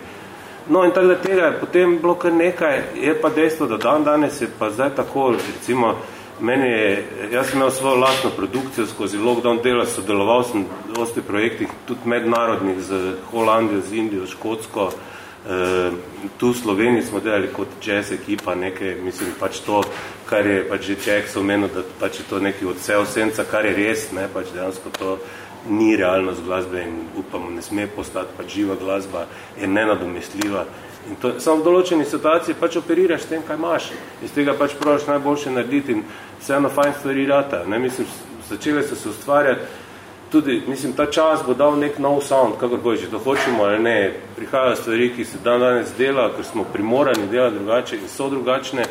No in tako da tega je potem bilo kar nekaj, je pa dejstvo, da dan danes je pa zdaj tako, recimo, meni je, jaz sem imel svojo lastno produkcijo skozi lockdown dela, sodeloval sem v dosti projektih, tudi mednarodnih z Holandijo, z Indijo, Škotsko, e, tu v Sloveniji smo delali kot jazz ekipa, nekaj, mislim, pač to, kar je pač že Čeh so omenil, da pač je to neki odsev senca, kar je res, ne, pač dejansko to, ni realnost glasbe in upamo, ne sme postati pač živa glasba, je nenadomestljiva. In to, samo v določeni situaciji pač operiraš tem, kaj imaš. Iz tega pač probaš najboljše narediti in vseeno fajn stvari rata. Ne, mislim, začele so se ustvarjati tudi, mislim, ta čas bo dal nek nov sound, kakor boji, če to hočemo ali ne. Prihajajo stvari, ki se dan danes dela, ker smo primorani delati drugače in so drugačne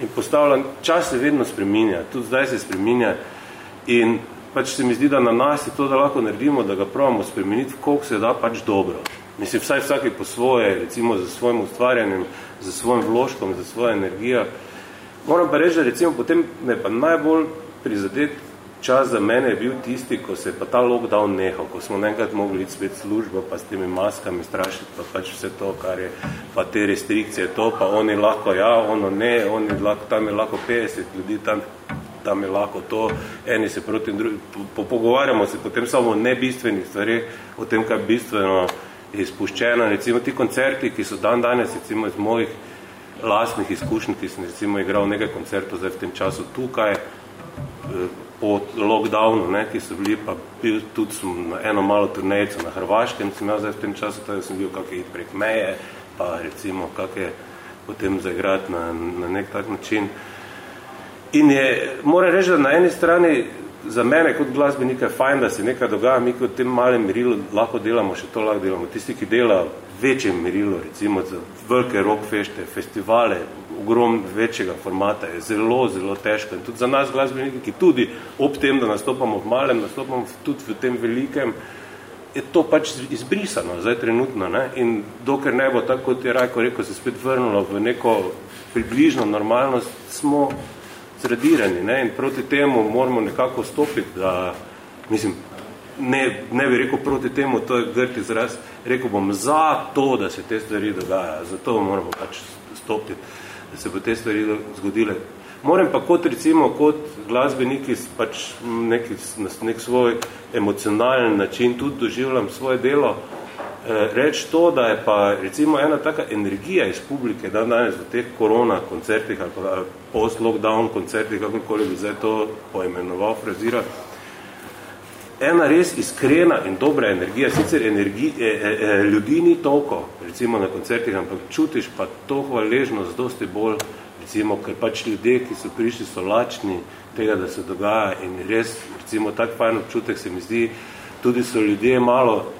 in postavljan, čas se vedno spreminja, tudi zdaj se spreminja in pač se mi zdi, da na nas je to, da lahko naredimo, da ga pravimo spremeniti, koliko se da pač dobro. Mislim, vsaj vsaki po svoje, recimo za svojim ustvarjanjem, za svojim vložkom, za svojo energijo. Moram pa reči, da recimo potem me pa najbolj prizadet čas za mene je bil tisti, ko se je pa ta lockdown nehal, ko smo nekrat mogli iti spet službo, pa s temi maskami strašiti, pa pač vse to, kar je, pa te restrikcije, to, pa oni lahko ja, ono ne, oni lahko, tam je lahko 50 ljudi, tam tam je lahko to, eni se proti drugi, po, pogovarjamo se potem samo o nebistvenih stvarih, o tem, kaj bistveno je izpuščeno. Recimo ti koncerti, ki so dan danes, recimo iz mojih lastnih izkušnj, ki sem recimo igral nekaj koncertov zdaj v tem času tukaj, eh, po lockdownu, ne, ki so bili, pa bil tudi sem na eno malo turnejco na Hrvaškem, sem imel zdaj v tem času, tako sem bil kakaj prek meje, pa recimo kakaj potem zaigrati na, na nek tak način. In je, moram reči, da na eni strani za mene kot glasbenika je fajn, da se nekaj dogaja, mi kot tem malem merilu lahko delamo, še to lahko delamo. Tisti, ki dela večje merilo, recimo za velike rock fešte, festivale, ogrom večjega formata, je zelo, zelo težko. In tudi za nas glasbeniki, ki tudi ob tem, da nastopamo v malem, nastopamo tudi v tem velikem, je to pač izbrisano, zdaj trenutno. Ne? In dokler ne bo tako, kot je Rajko rekel, se spet vrnulo v neko približno normalnost, smo zradirani ne? in proti temu moramo nekako stopiti, da, mislim, ne, ne bi rekel proti temu, to je grd izraz, rekel bom za to, da se te stvari dogaja, zato moramo pač stopiti, da se bo te stvari zgodile. Moram pa kot recimo, kot glasbeniki pač nek, nek svoj emocionalen način tudi doživljam svoje delo, eh, reči to, da je pa recimo ena taka energija iz publike, da danes v teh korona koncertih ali pa post-lockdown koncertih, kakorkoli bi zdaj to poimenoval, frazirati, ena res iskrena in dobra energija, sicer energij, e, e, e, ljudi ni toliko, recimo na koncertih, ampak čutiš pa to hvaležnost dosti bolj, recimo, ker pač ljudje, ki so prišli, so lačni tega, da se dogaja in res, recimo, tak fajn občutek se mi zdi, tudi so ljudje malo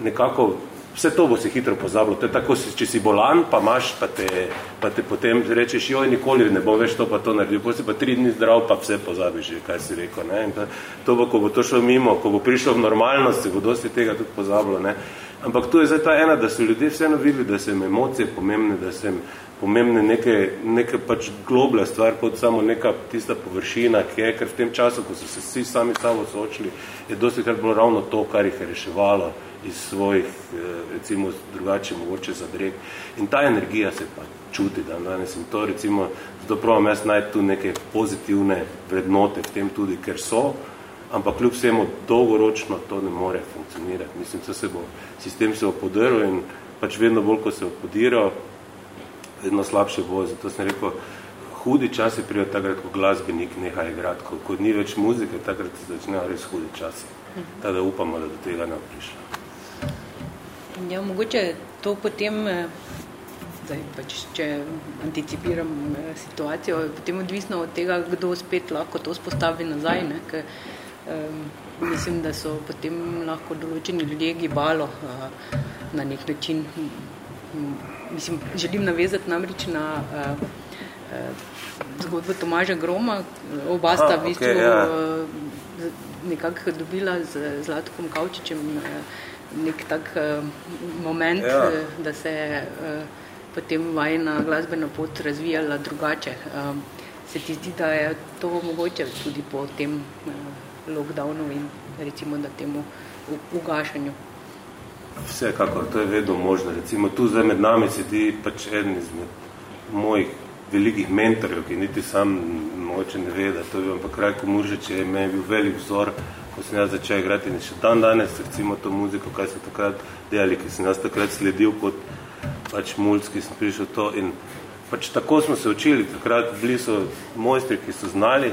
nekako Vse to bo se hitro pozabilo. To je tako, če si bolan, pa imaš, pa te, pa te potem rečeš, joj, nikoli ne bom več to pa to naredil. Potem si pa tri dni zdrav, pa vse pozabiš, kaj si rekel. Ne? In to bo, ko bo to šlo mimo, ko bo prišlo v normalnost, se bo dosti tega tudi pozabilo. Ne? Ampak tu je zdaj ta ena, da so ljudje vseeno videli, da jim emocije pomembne, da jim pomembne neke, neke pač globlja stvar, kot samo neka tista površina, ki je, ker v tem času, ko so se vsi sami sabo soočili, je dosti krat bilo ravno to, kar jih je reševalo iz svojih, eh, recimo, drugače mogoče zadreg. In ta energija se pa čuti, da danes in to, recimo, zato pravim jaz najti tu neke pozitivne vrednote v tem tudi, ker so, ampak kljub vsemu dolgoročno to ne more funkcionirati. Mislim, se bo, sistem se bo podaril in pač vedno bolj, ko se bo podiral, vedno slabše bo. Zato sem rekel, hudi časi prijo takrat, ko glasbenik neha igrati, ko, ko ni več muzike, takrat se začnejo res hudi časi. Tako da upamo, da do tega ne prišlo. Ja, mogoče to potem, eh, zdaj pač, če anticipiram eh, situacijo, je potem odvisno od tega, kdo spet lahko to spostavi nazaj. Ne? Ker, um, mislim, da so potem lahko določeni ljudje gibalo uh, na nek način. Mislim, želim navezati namreč na uh, uh, zgodbo Tomaža Groma. Oba sta v bistvu okay, ja. uh, nekako dobila z Zlatkom Kavčičem uh, nek tak uh, moment, ja. uh, da se je uh, potem vajna glasbena pot razvijala drugače. Uh, se ti zdi, da je to mogoče tudi po tem uh, lockdownu in recimo da temu ugašanju? Vsekakor, to je vedno možno. Recimo tu zdaj med nami sedi pač eden izmed mojih velikih mentorjev, ki niti sam mogoče ne ve, da to je bil, ampak Rajko Muržič je me bil velik vzor, ko sem jaz začel igrati in še dan danes, recimo to muziko, kaj so takrat delali, ki sem jaz takrat sledil kot pač mulc, ki sem prišel to in pač tako smo se učili, takrat bili so mojstri, ki so znali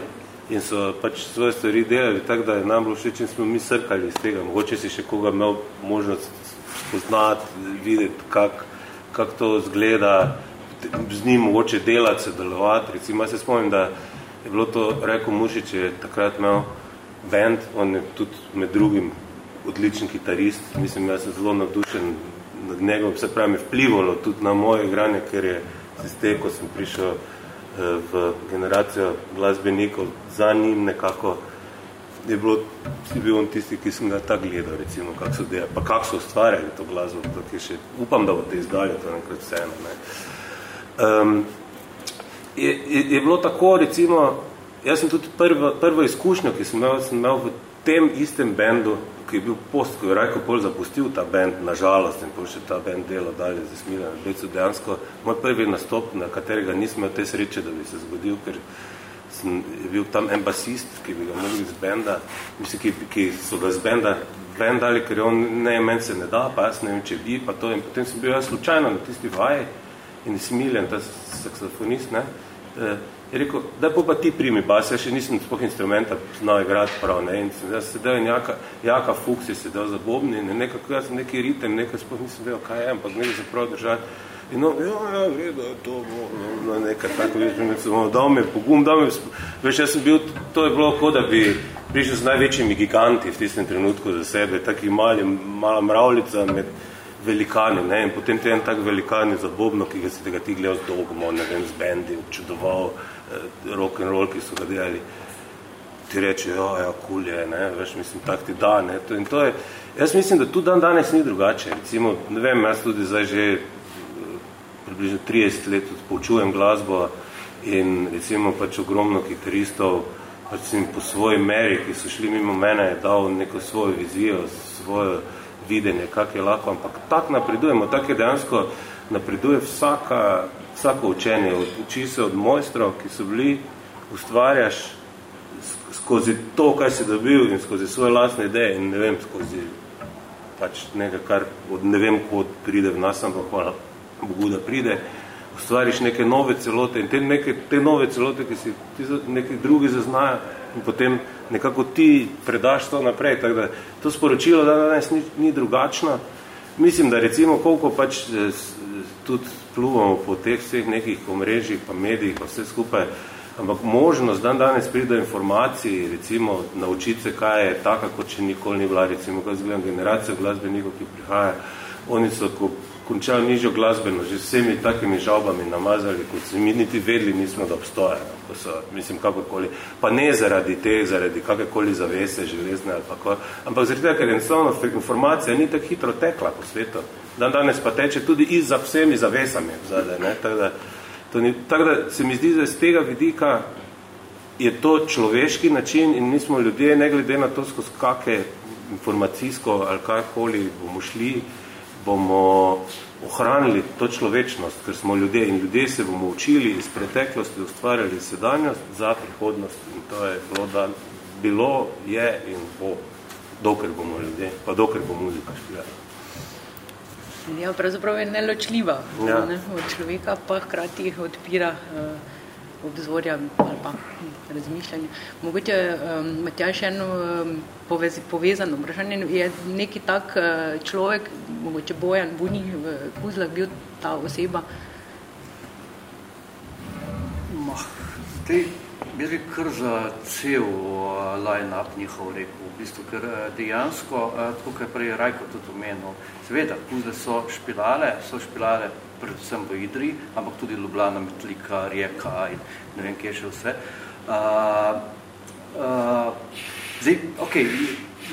in so pač svoje stvari delali, tako da je nam bilo všeč in smo mi srkali iz tega, mogoče si še koga imel možnost spoznati, videti, kak, kak to zgleda, z njim mogoče delati, sodelovati, recimo, jaz se spomnim, da je bilo to, Reko Mušič je takrat imel band, on je tudi med drugim odličen kitarist, mislim, jaz sem zelo navdušen nad njegov, vse pravi, me vplivalo tudi na moje igranje, ker je se ste, ko sem prišel eh, v generacijo glasbenikov, za njim nekako je bilo, si bil on tisti, ki sem ga tak gledal, recimo, kak so delali, pa kak so ustvarjali to glasbo, tako je še, upam, da boste izdali to nekrat vseeno, ne. Um, je, je, je bilo tako, recimo, jaz sem tudi prvo, prvo izkušnjo, ki sem imel, sem imel v tem istem bendu, ki je bil post, ko je Rajko Pol zapustil ta bend, nažalost, in pol še ta bend delo dalje za Smiljane Becu, dejansko. Moj prvi nastop, na katerega nisem imel te sreče, da bi se zgodil, ker sem, bil tam en basist, ki bi ga mogli z benda, mislim, ki, ki so ga z benda ven dali, ker on ne, meni se ne da, pa jaz ne vem, če bi, pa to, in potem sem bil jaz slučajno na tisti vaji in smiljen, ta saksofonist, ne, eh, je rekel, da pa ti primi bas, jaz še nisem spoh instrumenta znal igrati prav, ne, in sem jaz sedel in jaka, jaka fuks je sedel za bobni, in nekako jaz sem neki ritem, nekaj spoh nisem vedel, kaj je, ampak nekaj se prav držati, in no, ja, ja, vredo, to bo, no, nekaj tako, veš, mi se bomo, dal mi pogum, dal mi, veš, jaz sem bil, to je bilo, kot da bi prišel z največjimi giganti v tistem trenutku za sebe, taki mali, mala mravljica med, velikani, ne, in potem te en tak velikan za bobno, ki ga si tega ti gledal z dogmo, ne vem, z bendi, občudoval, eh, rock and roll, ki so ga delali, ti reče, jo, ja, kul je, ne, veš, mislim, tak ti da, ne, to, in to je, jaz mislim, da tudi dan danes ni drugače, recimo, ne vem, jaz tudi zdaj že eh, približno 30 let poučujem glasbo in recimo pač ogromno kitaristov, pač sem po svoji meri, ki so šli mimo mene, dal neko svojo vizijo, svojo videnje, kak je lahko, ampak tak napredujemo, tak je dejansko napreduje vsaka, vsako učenje, uči se od mojstrov, ki so bili, ustvarjaš skozi to, kaj si dobil in skozi svoje lastne ideje in ne vem, skozi pač nekaj, kar od ne vem, kod pride v nas, ampak hvala Bogu, da pride, ustvariš neke nove celote in te, neke, te nove celote, ki si ti neki drugi zaznajo in potem nekako ti predaš to naprej. Tako da to sporočilo da danes ni, ni drugačno. Mislim, da recimo koliko pač eh, tudi pluvamo po teh vseh nekih omrežjih, pa medijih, pa vse skupaj, ampak možnost dan danes pride do informacij, recimo naučiti se, kaj je taka, kot če nikoli ni bila, recimo, kaj zgledam generacijo glasbenikov, ki prihaja, oni so, ko končali nižjo glasbeno, že vsemi takimi žalbami namazali, kot se mi niti vedli nismo, da obstoja. Ko so, mislim, kakorkoli. Pa ne zaradi te, zaradi kakorkoli zavese, železne ali pa ko. Ampak zaradi tega, ker enostavno informacija ni tako hitro tekla po svetu. Dan danes pa teče tudi iz za vsemi zavesami. Vzade, ne? Tako, da, to ni, tako da se mi zdi, da z tega vidika je to človeški način in mi smo ljudje, ne glede na to, skozi kake informacijsko ali kakoli bomo šli, bomo ohranili to človečnost, ker smo ljudje in ljudje se bomo učili iz preteklosti, ustvarjali sedanjost za prihodnost in to je bilo, da bilo, je in bo, dokler bomo ljudje, pa dokler bo muzika špijala. Ja, pravzaprav je neločljiva ja. ne, od človeka, pa hkrati odpira uh, obzorja ali pa razmišljanje. Mogoče um, Matjaž še eno um, povez, povezano vprašanje. Je neki tak uh, človek, mogoče Bojan Buni v Kuzlah bil ta oseba? Ma, te, bi kar za cel uh, line-up njihov rekel, v bistvu, ker uh, dejansko, uh, tako kaj prej Rajko tudi omenil, seveda, Kuzle so špilale, so špilale predvsem v Idri, ampak tudi Ljubljana, Metlika, Rijeka in ne vem, kje še vse. Uh, uh, zdaj, okay,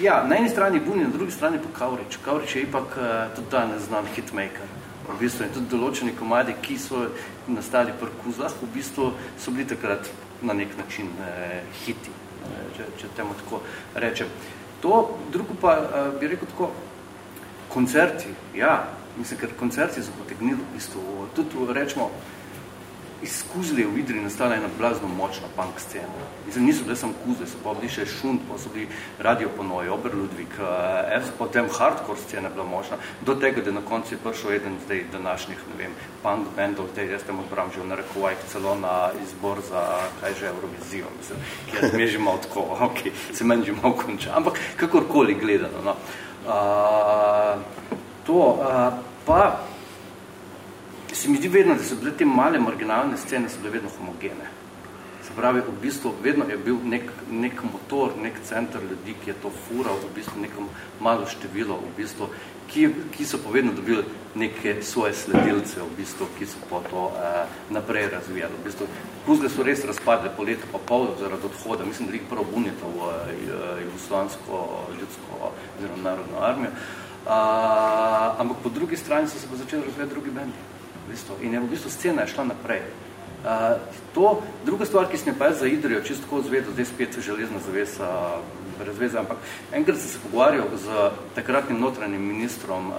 ja, na eni strani Buni, na drugi strani pa Kavrič. Kavrič je ipak uh, tudi danes znan hitmaker. V bistvu in tudi določeni komadi, ki so nastali pri Kuzlah, v bistvu so bili takrat na nek način eh, hiti, eh, če, če temu tako rečem. To, drugo pa eh, bi rekel tako, koncerti, ja, Mislim, ker koncerti so potegnili v bistvu, tudi rečemo, iz Kuzle v Idri nastala ena blazno močna punk scena. Mislim, niso bile samo Kuzle, so pa bili še Šund, pa so bili Radio Ponoj, Oberludvik, eh, F, potem hardcore scena bila močna, do tega, da na koncu je prišel eden zdaj današnjih, ne vem, punk bandov, zdaj jaz temu odbram že v narekovajih celo na izbor za, kaj že, Eurovizijo, mislim, ki je že malo tako, ok, se meni že malo konča, ampak kakorkoli gledano, no. Uh, to, uh, pa se mi zdi vedno, da so bile te male marginalne scene, so bile vedno homogene. Se pravi, v bistvu vedno je bil nek, nek motor, nek center ljudi, ki je to fural, v bistvu neko malo število, v bistvu, ki, ki so povedno dobili neke svoje sledilce, v bistvu, ki so po to eh, naprej razvijali. V bistvu, Kuzle so res razpadle po letu pa pol zaradi odhoda, mislim, da jih prav bunito v Jugoslavsko ljudsko oziroma narodno armijo. Eh, Uh, ampak po drugi strani so se pa začeli razvijati drugi bendi. V bistvu. In je v bistvu scena je šla naprej. Uh, to, druga stvar, ki sem pa jaz za Idrijo čisto tako zvedel, zdaj spet železna zavesa, razveza, ampak enkrat sem se pogovarjal z takratnim notranjim ministrom uh,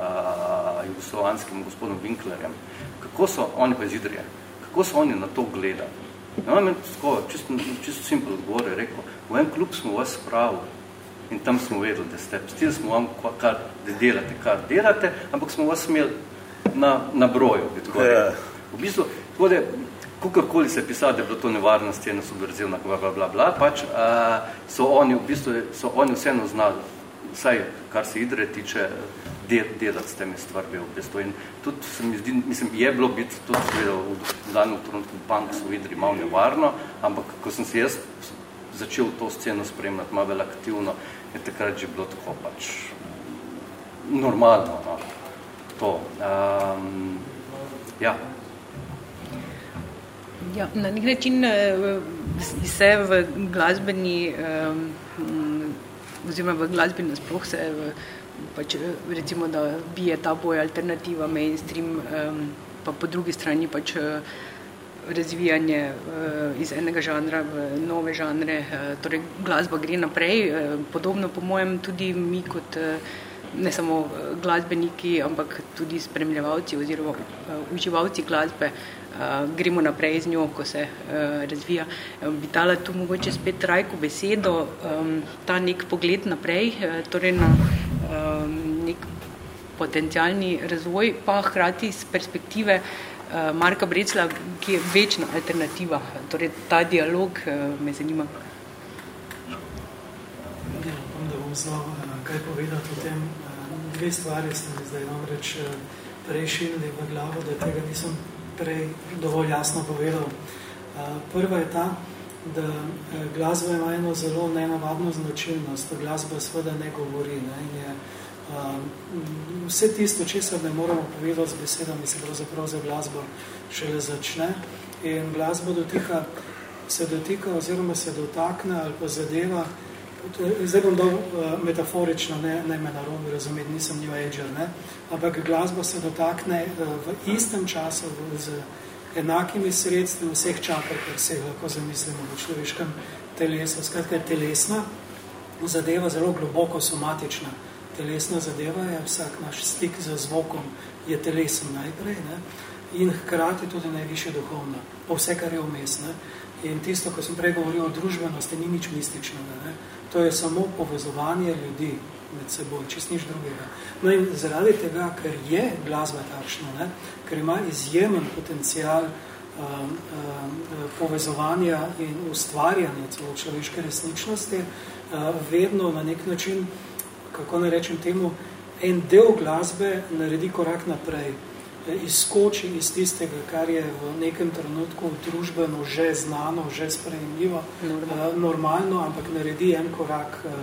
jugoslovanskim gospodom Winklerjem, kako so oni pa iz Idrije, kako so oni na to gledali. No, men tako, čisto, čisto simpel odgovor je rekel, v en klub smo vas spravili in tam smo vedeli, da ste, pustili smo vam, kar, da delate, kar delate, ampak smo vas imeli na, na broju. Ja. V bistvu, tako da, kakorkoli se je pisalo, da je bilo to nevarnost, ena subverzivna, bla, bla, bla, bla, pač a, so oni v bistvu, so oni vseeno znali, vsaj kar se idre tiče, del, delati s temi stvarmi v bistvu. In tudi se mi zdi, mislim, je bilo biti tudi seveda v danem trenutku bank so v idri malo nevarno, ampak ko sem se jaz začel to sceno spremljati malo bolj aktivno, je takrat že bilo tako pač normalno. No. To. Um, ja. Ja, na nek način uh, se v glasbeni um, oziroma v glasbeni sploh se v, pač, recimo, da bije ta boj alternativa, mainstream, um, pa po drugi strani pač uh, razvijanje uh, iz enega žanra v nove žanre, uh, torej glasba gre naprej, uh, podobno po mojem tudi mi kot ne samo glasbeniki, ampak tudi spremljevalci oziroma uživalci glasbe, gremo naprej z njo, ko se razvija. Bi dala tu mogoče spet rajko besedo, um, ta nek pogled naprej, torej na um, nek potencialni razvoj, pa hkrati z perspektive Marka Brecla, ki je večna alternativa. Torej, ta dialog uh, me zanima. Ja, bom, da bom znal uh, kaj povedati o tem. Dve stvari sem zdaj namreč prej šilili v glavo, da tega nisem prej dovolj jasno povedal. Prva je ta, da glasba ima eno zelo nenavadno značilnost. Glasba seveda ne govori ne, in je Um, vse tisto, česar ne moramo povedati z besedami, se pravzaprav za glasbo šele začne. In glasbo dotika, se dotika oziroma se dotakne ali pa zadeva, zdaj bom dal uh, metaforično, ne, ne me narobi razumeti, nisem new ager, ne? ampak glasbo se dotakne uh, v istem času v, z enakimi sredstvi vseh čakar, kar se lahko zamislimo v človeškem telesu. Skratka, telesna zadeva zelo globoko somatična telesna zadeva je, vsak naš stik z zvokom je telesen najprej ne? in hkrati tudi najviše duhovno, pa vse, kar je vmes. Ne? In tisto, ko sem prej govoril o družbenosti, ni nič mističnega. Ne? To je samo povezovanje ljudi med seboj, čist nič drugega. No in zaradi tega, ker je glasba takšna, ne? ker ima izjemen potencial um, um, povezovanja in ustvarjanja celo človeške resničnosti, uh, vedno na nek način kako ne rečem temu, en del glasbe naredi korak naprej, e, izskoči iz tistega, kar je v nekem trenutku družbeno že znano, že sprejemljivo, normalno, e, normalno ampak naredi en korak e,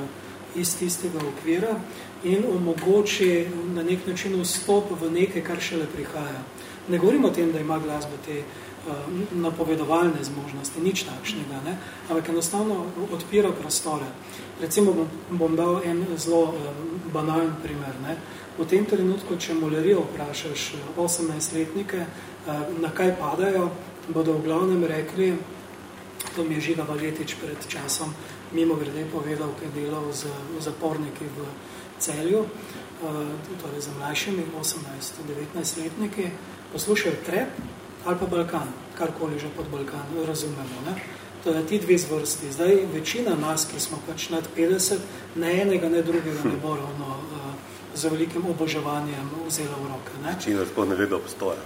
iz tistega okvira in omogoči na nek način vstop v nekaj, kar šele prihaja. Ne govorimo o tem, da ima glasba te napovedovalne zmožnosti, nič takšnega, ne? ampak enostavno odpira prostore. Recimo bom, bom dal en zelo uh, banalen primer. Ne? V tem trenutku, če molerijo vprašaš 18-letnike, uh, eh, na kaj padajo, bodo v glavnem rekli, to mi je Žiga Valetič pred časom mimo grede povedal, kaj je delal z zaporniki v celju, torej za mlajšimi 18-19-letniki, poslušajo trep ali pa Balkan, karkoli že pod Balkan, razumemo. Ne? Torej, ti dve zvrsti. Zdaj, večina nas, ki smo pač nad 50, ne enega, ne drugega ne bo ravno uh, z velikim oboževanjem vzela v roke. Ne? Večina spod ne vedo obstoja.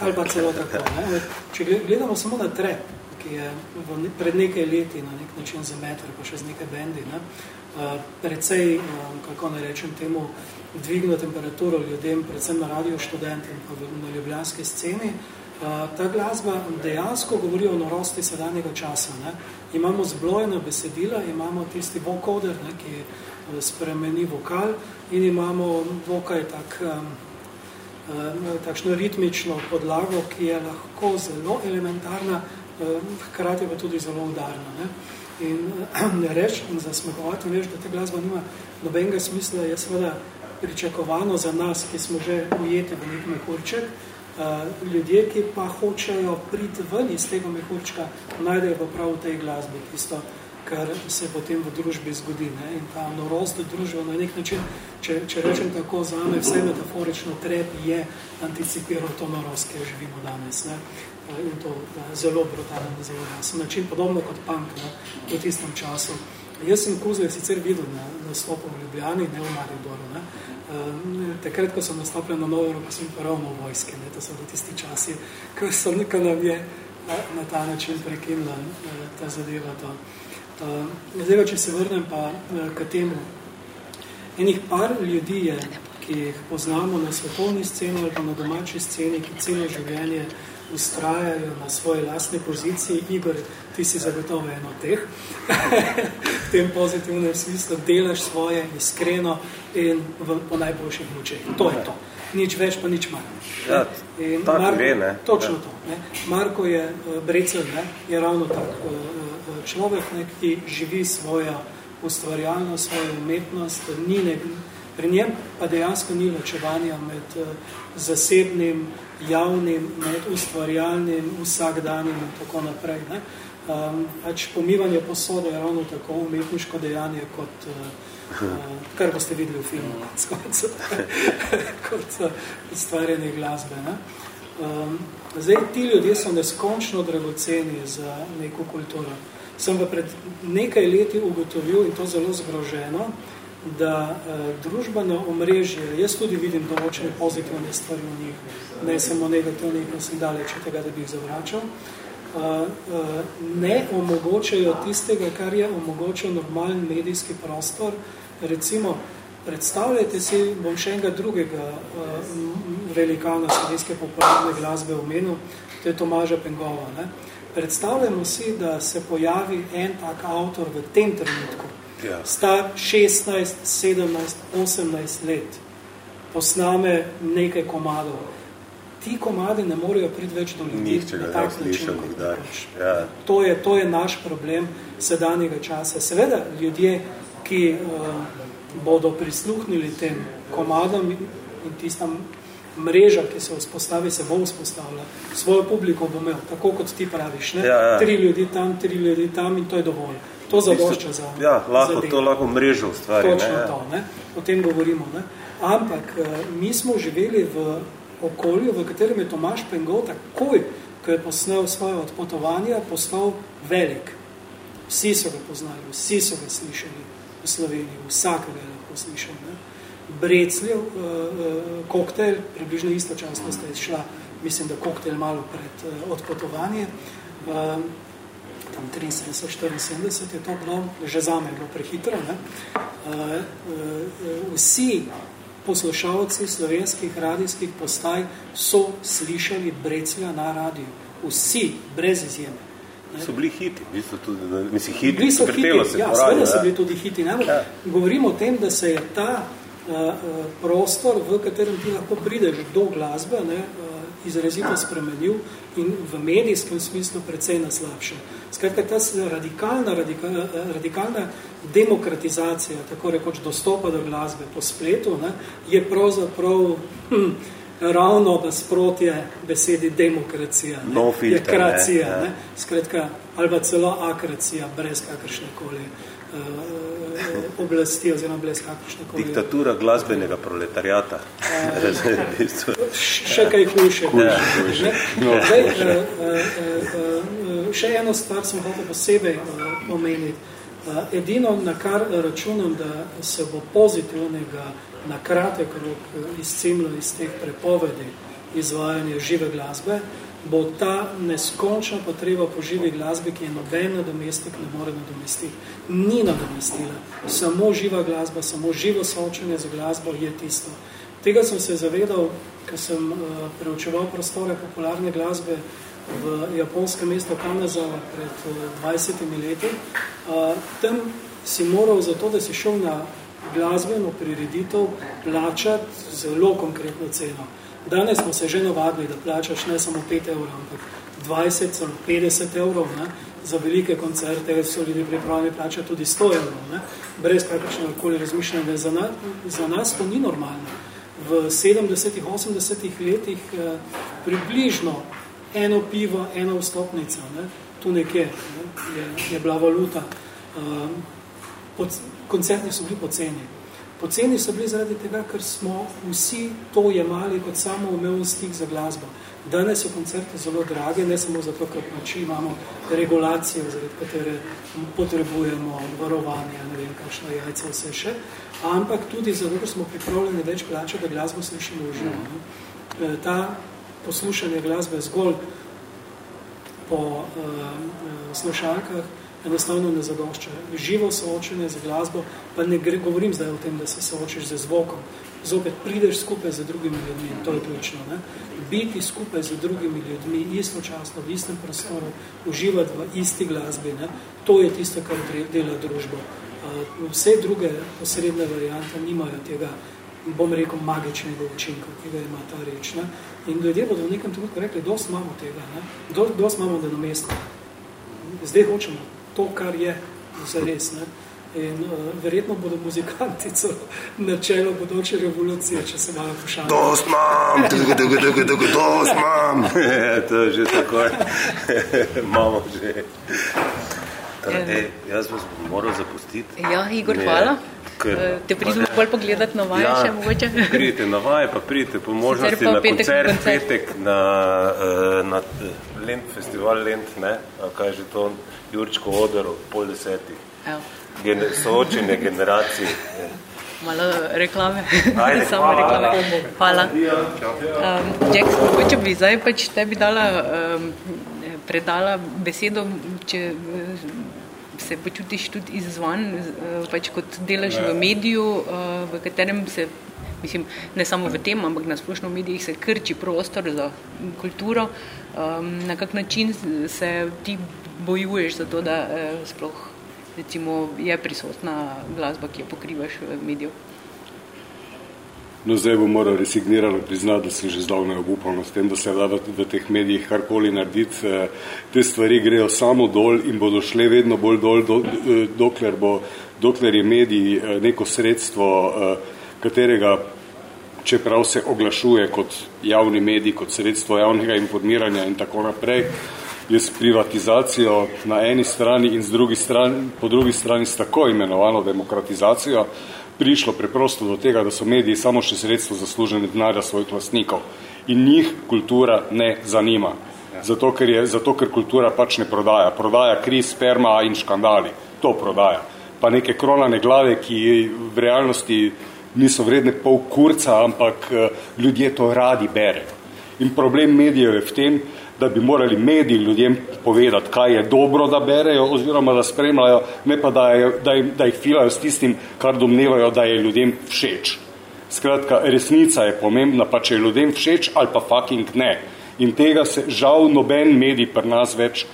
Ali pa celo tako. Ne? Če gledamo samo na trep, ki je v, pred nekaj leti na nek način za meter, pa še z nekaj bendi, ne? Uh, precej, um, kako ne rečem temu, dvigno temperaturo ljudem, predvsem na radio študentom, pa na ljubljanski sceni, ta glasba dejansko govori o norosti sedanjega časa. Ne. Imamo zblojena besedila, imamo tisti vocoder, ne, ki eh, spremeni vokal in imamo vokaj tak, um, takšno ritmično podlago, ki je lahko zelo elementarna, um, hkrati pa tudi zelo udarna. Ne. In ne (clears throat) reč, in zasmehovati, veš, da ta glasba nima nobenega smisla, je seveda pričakovano za nas, ki smo že ujeti v nek mehurček, Eh, ljudje, ki pa hočejo priti ven iz tega mehurčka, najdejo pa prav v tej glasbi tisto, kar se potem v družbi zgodi. Ne? In ta norost družbe na nek način, če, če rečem tako, zame vse metaforično trep je anticipiral to norost, ki jo živimo danes. Ne? In to da, zelo brutalen, zelo jasen način, podobno kot punk ne? v tistem času. Jaz sem Kuzo sicer videl na nastopu v Ljubljani, ne v Mariboru. Ne? Uh, takrat, ko sem nastopil na Novo, pa sem pa ravno v vojske, ne? to so bili tisti časi, ko, sem, ko nam je na, na ta način prekinila uh, ta zadeva. To. Uh, zdaj, če se vrnem pa uh, k temu, enih par ljudi je, ki jih poznamo na svetovni sceni ali pa na domači sceni, ki celo življenje ustrajajo na svoji lastni poziciji. Igor, ti si zagotovo eno teh. (laughs) v tem pozitivnem smislu delaš svoje iskreno in v, po najboljših močeh. To je to. Nič več, pa nič manj. Ja, tako Marko, ve, ne? Točno ja. to. Ne? Marko je, uh, Brecel, ne? je ravno tak uh, človek, ne, ki živi svojo ustvarjalnost, svojo umetnost, ni ne, pri njem pa dejansko ni ločevanja med uh, zasebnim, javnim, med ustvarjalnim, vsakdanim in tako naprej. Ne? Um, pač pomivanje posode je ravno tako umetniško dejanje, kot, uh, uh, kar boste videli v filmu, (laughs) kot, kot uh, stvarjanje glasbe. Ne? Um, zdaj, ti ljudje so neskončno dragoceni za neko kulturo. Sem pa pred nekaj leti ugotovil, in to zelo zgroženo, da uh, družbeno omrežje, jaz tudi vidim določene pozitivne stvari v njih, ne samo negativne, in sem daleč od tega, da bi jih zavračal, uh, uh, ne omogočajo tistega, kar je omogočil normalen medijski prostor. Recimo, predstavljajte si, bom še enega drugega uh, velikana slovenske popularne glasbe omenil, to je Tomaža Pengova. Ne? Predstavljamo si, da se pojavi en tak avtor v tem trenutku, ja. star 16, 17, 18 let, posname nekaj komadov. Ti komadi ne morejo priti več do ljudi. Nihče ga tak slišal nikdar. Ja. To, je, to je naš problem sedanjega časa. Seveda, ljudje, ki uh, bodo prisluhnili tem komadom in tistam mreža, ki se vzpostavi, se bo vzpostavila. Svojo publiko bo imel, tako kot ti praviš. Ne? Ja, ja. Tri ljudi tam, tri ljudi tam in to je dovolj to zadošča za Ja, lahko za to lahko mrežo ustvari. Točno ne? to, ne? o tem govorimo. Ne? Ampak eh, mi smo živeli v okolju, v katerem je Tomaš Pengov takoj, ko je posnel svoje odpotovanje, postal velik. Vsi so ga poznali, vsi so ga slišali v Sloveniji, vsakega je lahko slišal. Ne? Brecljev uh, uh, koktejl, približno istočasno sta izšla, mislim, da koktejl malo pred uh, odpotovanje. Uh, tam 73, 74 je to bilo, že zame je bilo prehitro. Ne? Uh, uh, vsi poslušalci slovenskih radijskih postaj so slišali Breclja na radiju. Vsi, brez izjeme. Ne? So bili hiti, bistvu tudi, mislim, hiti, bili so hiti, se ja, seveda so bili tudi hiti. Ne? Ja. Govorimo o tem, da se je ta uh, prostor, v katerem ti lahko prideš do glasbe, ne, uh, izrazito spremenil in v medijskem smislu precej naslabše. Skratka, ta radikalna, radikalna, radikalna demokratizacija, tako rekoč dostopa do glasbe po spletu, ne, je pravzaprav hm, ravno nasprotje besedi demokracija. Ne, no filter, je kracija, ne, ja. ne, skratka, ali pa celo akracija, brez kakršne koli oblasti oziroma brez kakršne koli. Diktatura glasbenega proletariata. (laughs) še kaj hujše. Ja, no, Zdaj, uh, uh, uh, še eno stvar sem hotel posebej omeniti. Edino, na kar računam, da se bo pozitivnega na kratek rok izcimlo iz teh prepovedi izvajanja žive glasbe, bo ta neskončna potreba po živi glasbi, ki je noben nadomestik ne more nadomestiti. Ni nadomestila. Samo živa glasba, samo živo soočenje z glasbo je tisto. Tega sem se zavedal, ko sem uh, preučeval prostore popularne glasbe v japonskem mestu Kanazawa pred uh, eh, 20 leti. Uh, tam si moral za to, da si šel na glasbeno prireditev, plačati zelo konkretno ceno. Danes smo se že navadili, da plačaš ne samo 5 evrov, ampak 20, celo 50 evrov. Ne? Za velike koncerte so ljudje pripravljeni plačati tudi 100 evrov, ne? brez kakršnega koli razmišljanja. Za, na, za nas to ni normalno. V 70-ih, 80-ih letih eh, približno eno pivo, ena vstopnica, ne? tu nekje ne? Je, je bila valuta. pod, koncerti so bili poceni. Poceni so bili zaradi tega, ker smo vsi to jemali kot samo umeven stik za glasbo. Danes so koncerti zelo drage, ne samo zato, ker pač imamo regulacijo, zaradi katere potrebujemo varovanje, ne vem, kakšno jajce vse še, ampak tudi zato, ker smo pripravljeni več plačati, da glasbo slišimo v živo. E, ta poslušanje glasbe zgolj po uh, slušalkah enostavno ne zadošča. Živo soočenje z glasbo, pa ne gre, govorim zdaj o tem, da se soočiš z zvokom, zopet prideš skupaj z drugimi ljudmi, to je ključno. Ne? Biti skupaj z drugimi ljudmi, istočasno, v istem prostoru, uživati v isti glasbi, ne? to je tisto, kar dela družbo. Vse druge posredne variante nimajo tega, bom rekel, magičnega učinka, ki ga ima ta reč. Ne? In ljudje bodo v nekem trenutku rekli, dost imamo tega, ne? dost imamo da namestno. Zdaj hočemo to, kar je zares. Ne? In uh, verjetno bodo muzikanti (laughs) na čelo bodoče revolucije, če se malo pošaljajo. Dost mam, tukaj, tukaj, tukaj, tukaj, dost mam. (laughs) to je že tako, (laughs) imamo že. E, jaz vas bom moral zapustiti. Ja, Igor, ne, hvala. Ker, eh, Te pridemo bolj pogledati na vaje ja, še mogoče? (laughs) Pridite na vaje, pa pridite po možnosti na petek, koncert, koncert, petek na, eh, na, na Lent, festival Lent, ne, kaj je že to, Jurčko Odero, pol desetih. Gene, soočenje generacij. Malo reklame. Ajde, (laughs) Samo hvala. reklame. Hvala. Um, Jack, če bi zdaj pač tebi dala, um, predala besedo, če se počutiš tudi izvan, pač kot delaš v mediju, uh, v katerem se, mislim, ne samo v tem, ampak na splošno v medijih se krči prostor za kulturo, um, na kak način se ti bojuješ za to, da eh, sploh recimo, je prisotna glasba, ki jo pokrivaš v mediju? No, zdaj bom moral resignirati, priznati, da sem že zdavno obupal s tem, da se da v, v teh medijih karkoli narediti. Eh, te stvari grejo samo dol in bodo šle vedno bolj dol, do, eh, dokler, bo, dokler je medij eh, neko sredstvo, katerega, čeprav se oglašuje kot javni medij, kot sredstvo javnega informiranja in tako naprej, je s privatizacijo na eni strani in drugi strani, po drugi strani s tako imenovano demokratizacijo prišlo preprosto do tega, da so mediji samo še sredstvo zaslužene denarja svojih lastnikov in njih kultura ne zanima. Zato ker, je, zato, ker kultura pač ne prodaja. Prodaja kri, sperma in škandali. To prodaja. Pa neke kronane glave, ki v realnosti niso vredne pol kurca, ampak eh, ljudje to radi berejo. In problem medijev je v tem, da bi morali mediji ljudem povedati, kaj je dobro, da berejo oziroma da spremljajo, ne pa da, je, da, da jih filajo s tistim, kar domnevajo, da je ljudem všeč. Skratka, resnica je pomembna, pa če je ljudem všeč ali pa fucking ne. In tega se žal noben medij pri nas več,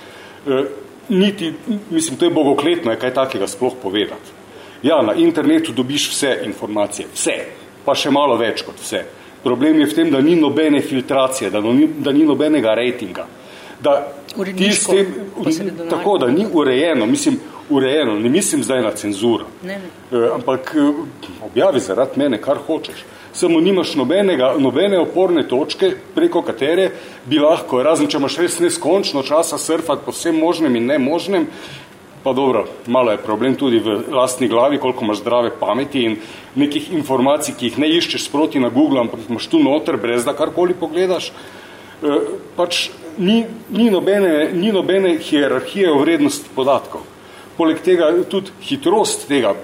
eh, niti, mislim, to je bogokletno, je kaj takega sploh povedati. Ja, na internetu dobiš vse informacije, vse, pa še malo več kot vse. Problem je v tem, da ni nobene filtracije, da ni, da ni nobenega rejtinga. Da tistim, tako, da ni urejeno, mislim, urejeno, ne mislim zdaj na cenzuro, ne, ne. Eh, ampak eh, objavi zaradi mene, kar hočeš. Samo nimaš nobenega, nobene oporne točke, preko katere bi lahko, razen če imaš res neskončno časa surfati po vsem možnem in nemožnem, Pa dobro, malo je problem tudi v lastni glavi, koliko imaš zdrave pameti in nekih informacij, ki jih ne iščeš sproti na Google, ampak imaš tu noter, brez da karkoli pogledaš. E, pač ni, ni, nobene, ni nobene hierarhije o vrednosti podatkov. Poleg tega tudi hitrost tega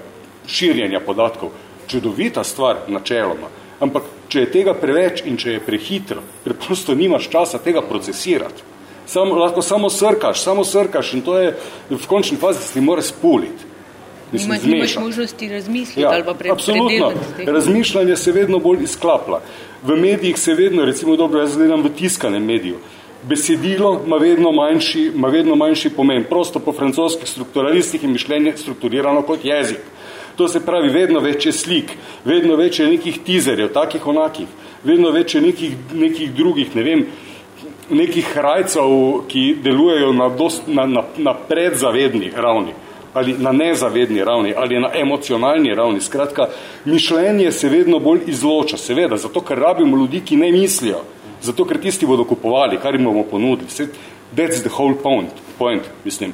širjenja podatkov, čudovita stvar načeloma, ampak če je tega preveč in če je prehitro, preprosto nimaš časa tega procesirati samo, lahko samo srkaš, samo srkaš in to je v končni fazi se ti mora spuliti. Mislim, Nimaš možnosti razmisliti ja, ali pa pred, Absolutno. Razmišljanje se vedno bolj izklapla. V medijih se vedno, recimo dobro, jaz gledam v tiskanem mediju, besedilo ima vedno manjši, ima vedno manjši pomen. Prosto po francoskih strukturalistih je mišljenje strukturirano kot jezik. To se pravi, vedno več je slik, vedno več je nekih tizerjev, takih onakih, vedno več je nekih, nekih drugih, ne vem, nekih rajcev, ki delujejo na, dost, na, na, na predzavedni ravni ali na nezavedni ravni ali na emocionalni ravni. Skratka, mišljenje se vedno bolj izloča, seveda, zato ker rabimo ljudi, ki ne mislijo, zato ker tisti bodo kupovali, kar jim bomo ponudili. That's the whole point, point mislim.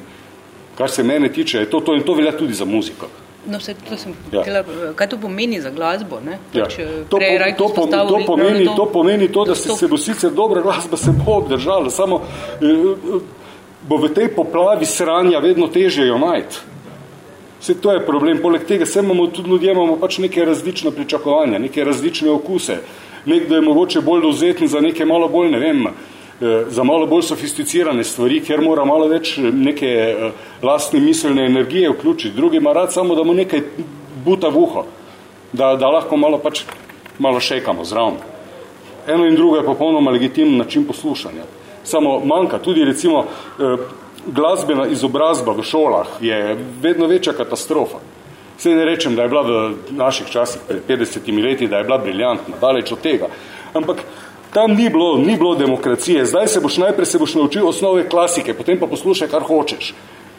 Kar se mene tiče, je to, to in to velja tudi za muziko. No, vse, to sem ja. htela, kaj to pomeni za glasbo? Ne? Ja. Pač, to, po, to, po, to, pomeni, to pomeni to, da se, se bo sicer dobra glasba se bo obdržala, samo eh, bo v tej poplavi sranja vedno težje jo najti. Vse to je problem. Poleg tega se imamo tudi ljudje imamo pač neke različne pričakovanja, neke različne okuse. Nekdo je mogoče bolj dovzetni za neke malo bolj, ne vem, eh, za malo bolj sofisticirane stvari, ker mora malo več eh, neke eh, lastne miselne energije vključiti. Drugi ima rad samo, da mu nekaj buta v uho, da, da lahko malo pač malo šekamo zraven. Eno in drugo je popolnoma legitimno način poslušanja. Samo manjka tudi recimo glasbena izobrazba v šolah je vedno večja katastrofa. Se ne rečem, da je bila v naših časih pred 50 leti, da je bila briljantna, daleč od tega. Ampak tam ni bilo, ni bilo demokracije. Zdaj se boš najprej se boš naučil osnove klasike, potem pa poslušaj, kar hočeš.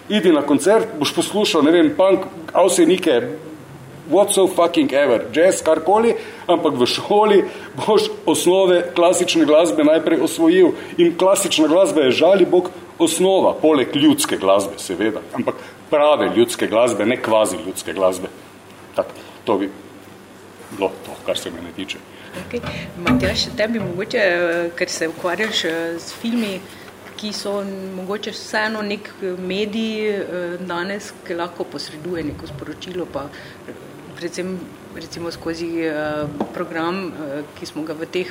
Idi na koncert, boš poslušal, ne vem, punk, avsenike, what so fucking ever, jazz, karkoli, ampak v šoli boš osnove klasične glasbe najprej osvojil. In klasična glasba je žali Bog osnova, poleg ljudske glasbe, seveda, ampak prave ljudske glasbe, ne kvazi ljudske glasbe. Tak, to bi bilo to, kar se mene tiče. Okay. Matjaš, tebi mogoče, eh, ker se ukvarjaš eh, s filmi, ki so mogoče vseeno nek medij eh, danes, ki lahko posreduje neko sporočilo, pa predvsem recimo skozi program, ki smo ga v teh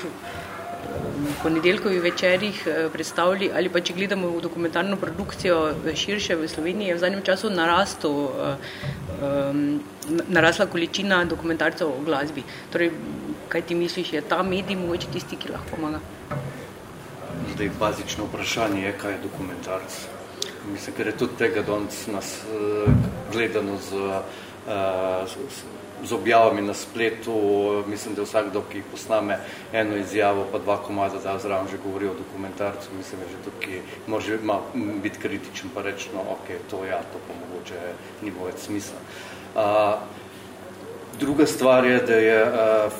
ponedeljkovih večerjih eh, predstavili ali pa če gledamo v dokumentarno produkcijo širše v Sloveniji, je v zadnjem času narastel, um, narasla količina dokumentarcev o glasbi. Torej, kaj ti misliš, je ta medij mogoče tisti, ki lahko pomaga? Zdaj, bazično vprašanje je, kaj je dokumentarc. Mislim, ker je tudi tega danes nas gledano z, z, z objavami na spletu, mislim, da vsakdo, ki posname eno izjavo, pa dva komada da zraven že govori o dokumentarcu, mislim, da že tukaj može biti kritičen, pa reči, no, ok, to ja, to pa mogoče ni bo več smisla. Uh, Druga stvar je, da je uh,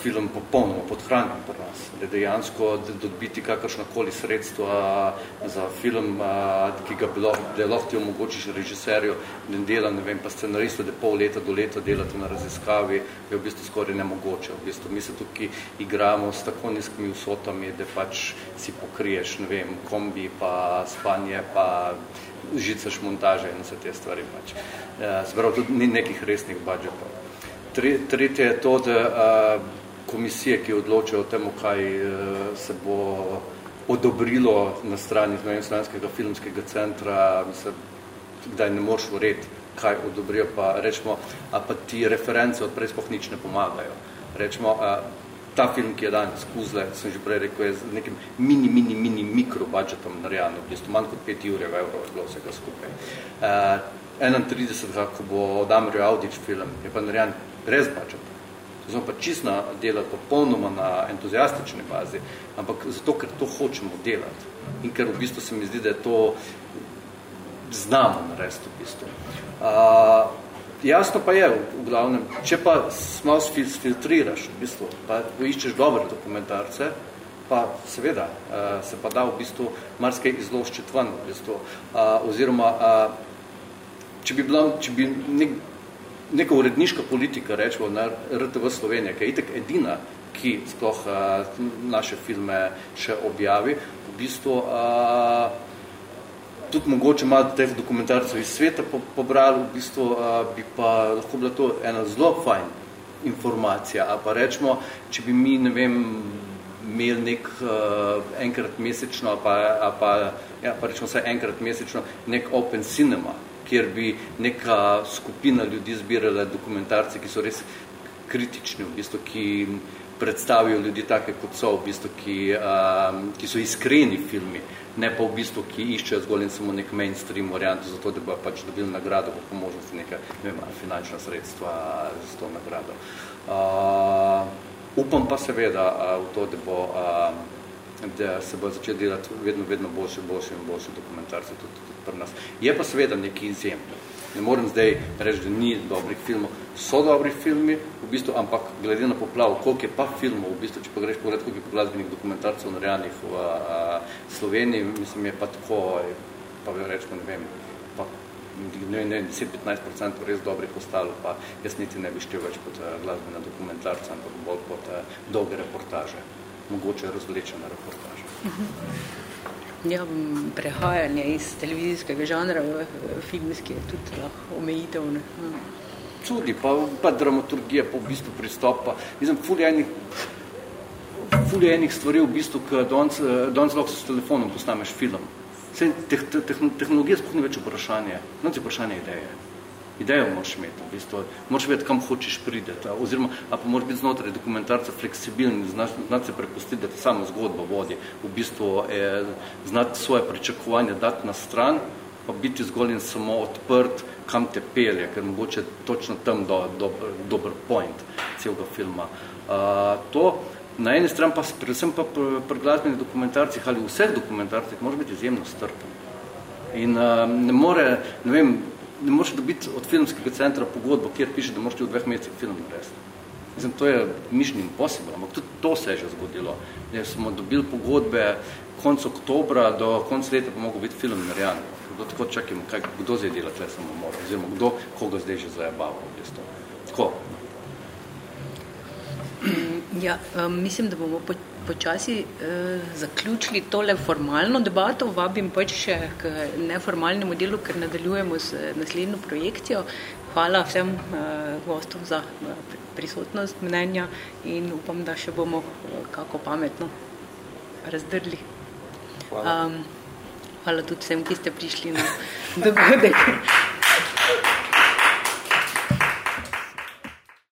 film popolnoma podhranjen pri nas, da dejansko dobiti kakršnakoli sredstva za film, uh, ki ga bilo, da lahko ti omogočiš režiserju, da dela, ne vem, pa scenaristu, da pol leta do leta delate na raziskavi, je v bistvu skoraj nemogoče. V bistvu mi se tukaj igramo s tako nizkimi vsotami, da pač si pokriješ, ne vem, kombi, pa spanje, pa žicaš montaže in vse te stvari pač. Uh, Zbrav, tudi ni nekih resnih budžetov. Tretje je to, da komisije, ki odločajo o tem, kaj se bo odobrilo na strani Slovenskega filmskega centra, mislim, kdaj ne moreš vreti, kaj odobrijo, pa rečemo, a pa ti reference odprej sploh nič ne pomagajo. Rečemo, a, ta film, ki je danes kuzle, sem že prej rekel, je z nekim mini, mini, mini mikro budžetom narejen, v bistvu manj kot 5 jurjev evrov je bilo vsega skupaj. A, 31. ko bo od Amrijo Audič film, je pa narejen brez budžeta. To smo pa čisto delati popolnoma na entuzijastični bazi, ampak zato, ker to hočemo delati in ker v bistvu se mi zdi, da je to znamo narediti v bistvu. Uh, jasno pa je, v glavnem, če pa malo sfiltriraš v bistvu, pa poiščeš dobre dokumentarce, pa seveda uh, se pa da v bistvu marsikaj izloščiti ven v bistvu. Uh, oziroma, uh, če bi, bila, če bi nek neka uredniška politika, rečemo, na RTV Slovenija, ki je itek edina, ki sploh a, naše filme še objavi, v bistvu a, tudi mogoče malo teh dokumentarcev iz sveta po, pobrali, v bistvu a, bi pa lahko bila to ena zelo fajn informacija, a pa rečemo, če bi mi, ne vem, imeli nek uh, enkrat mesečno, a pa, a pa, ja, pa rečemo vse enkrat mesečno, nek open cinema, kjer bi neka skupina ljudi zbirala dokumentarce, ki so res kritični, v bistvu, ki predstavijo ljudi take, kot so, v bistvu, ki, um, ki so iskreni filmi, ne pa v bistvu, ki iščejo zgolj in samo nek mainstream varianto, zato da bo pač dobili nagrado, pa po možnosti neka ne vem, finančna sredstva za to nagrado. Uh, upam pa seveda uh, v to, da bo uh, da se bo začeti delati vedno, vedno boljše, boljše in boljše dokumentarce tudi, tudi pri nas. Je pa seveda neki izjem. Ne morem zdaj reči, da ni dobrih filmov. So dobri filmi, v bistvu, ampak glede na poplav, koliko je pa filmov, v bistvu, če pa greš pogled, koliko je pa glasbenih dokumentarcev narejanih v a, Sloveniji, mislim, je pa tako, pa bi rečemo, ne vem, pa ne, ne 10-15% res dobrih ostalo, pa jaz niti ne bi štel več uh, glasbena dokumentarca, ampak bolj pod uh, dolge reportaže, mogoče razvlečene reportaže. Ja, prehajanje iz televizijskega žanra v filmski je tudi lahko omejitev. Ne? Tudi, pa, pa dramaturgija, pa v bistvu pristopa. Mislim, ful enih, ful enih stvari v bistvu, k danes, danes lahko s telefonom posnameš film. Vse, te, te, tehnologija sploh ni več vprašanje, no je vprašanje ideje. Idejo moraš imeti, v bistvu, moraš vedeti, kam hočeš prideti, oziroma, a pa moraš biti znotraj dokumentarca fleksibilni, znati se prepustiti, da te samo zgodba vodi, v bistvu je, znati svoje pričakovanje dati na stran, pa biti zgolj in samo odprt, kam te pelje, ker mogoče točno tam do, do, dober point celega filma. Uh, to, na eni strani pa predvsem pa pri glasbenih dokumentarcih ali vseh dokumentarcih može biti izjemno strpen. In uh, ne more, ne vem, ne moreš dobiti od filmskega centra pogodbo, kjer piše, da moraš ti v dveh mesecih film narediti. Mislim, to je mission impossible, ampak tudi to se je že zgodilo. Ne, smo dobili pogodbe konc oktobra, do konc leta pa mogo biti film narejen. Kdo tako čakamo, kaj, kdo zdaj dela tle samomor, oziroma kdo koga zdaj že zajebava v bistvu. Tako, Ja, um, mislim, da bomo po, počasi uh, zaključili tole formalno debato. Vabim pač še k neformalnemu delu, ker nadaljujemo z naslednjo projekcijo. Hvala vsem uh, gostom za uh, prisotnost mnenja in upam, da še bomo uh, kako pametno razdrli. Hvala. Um, hvala tudi vsem, ki ste prišli na dogodek.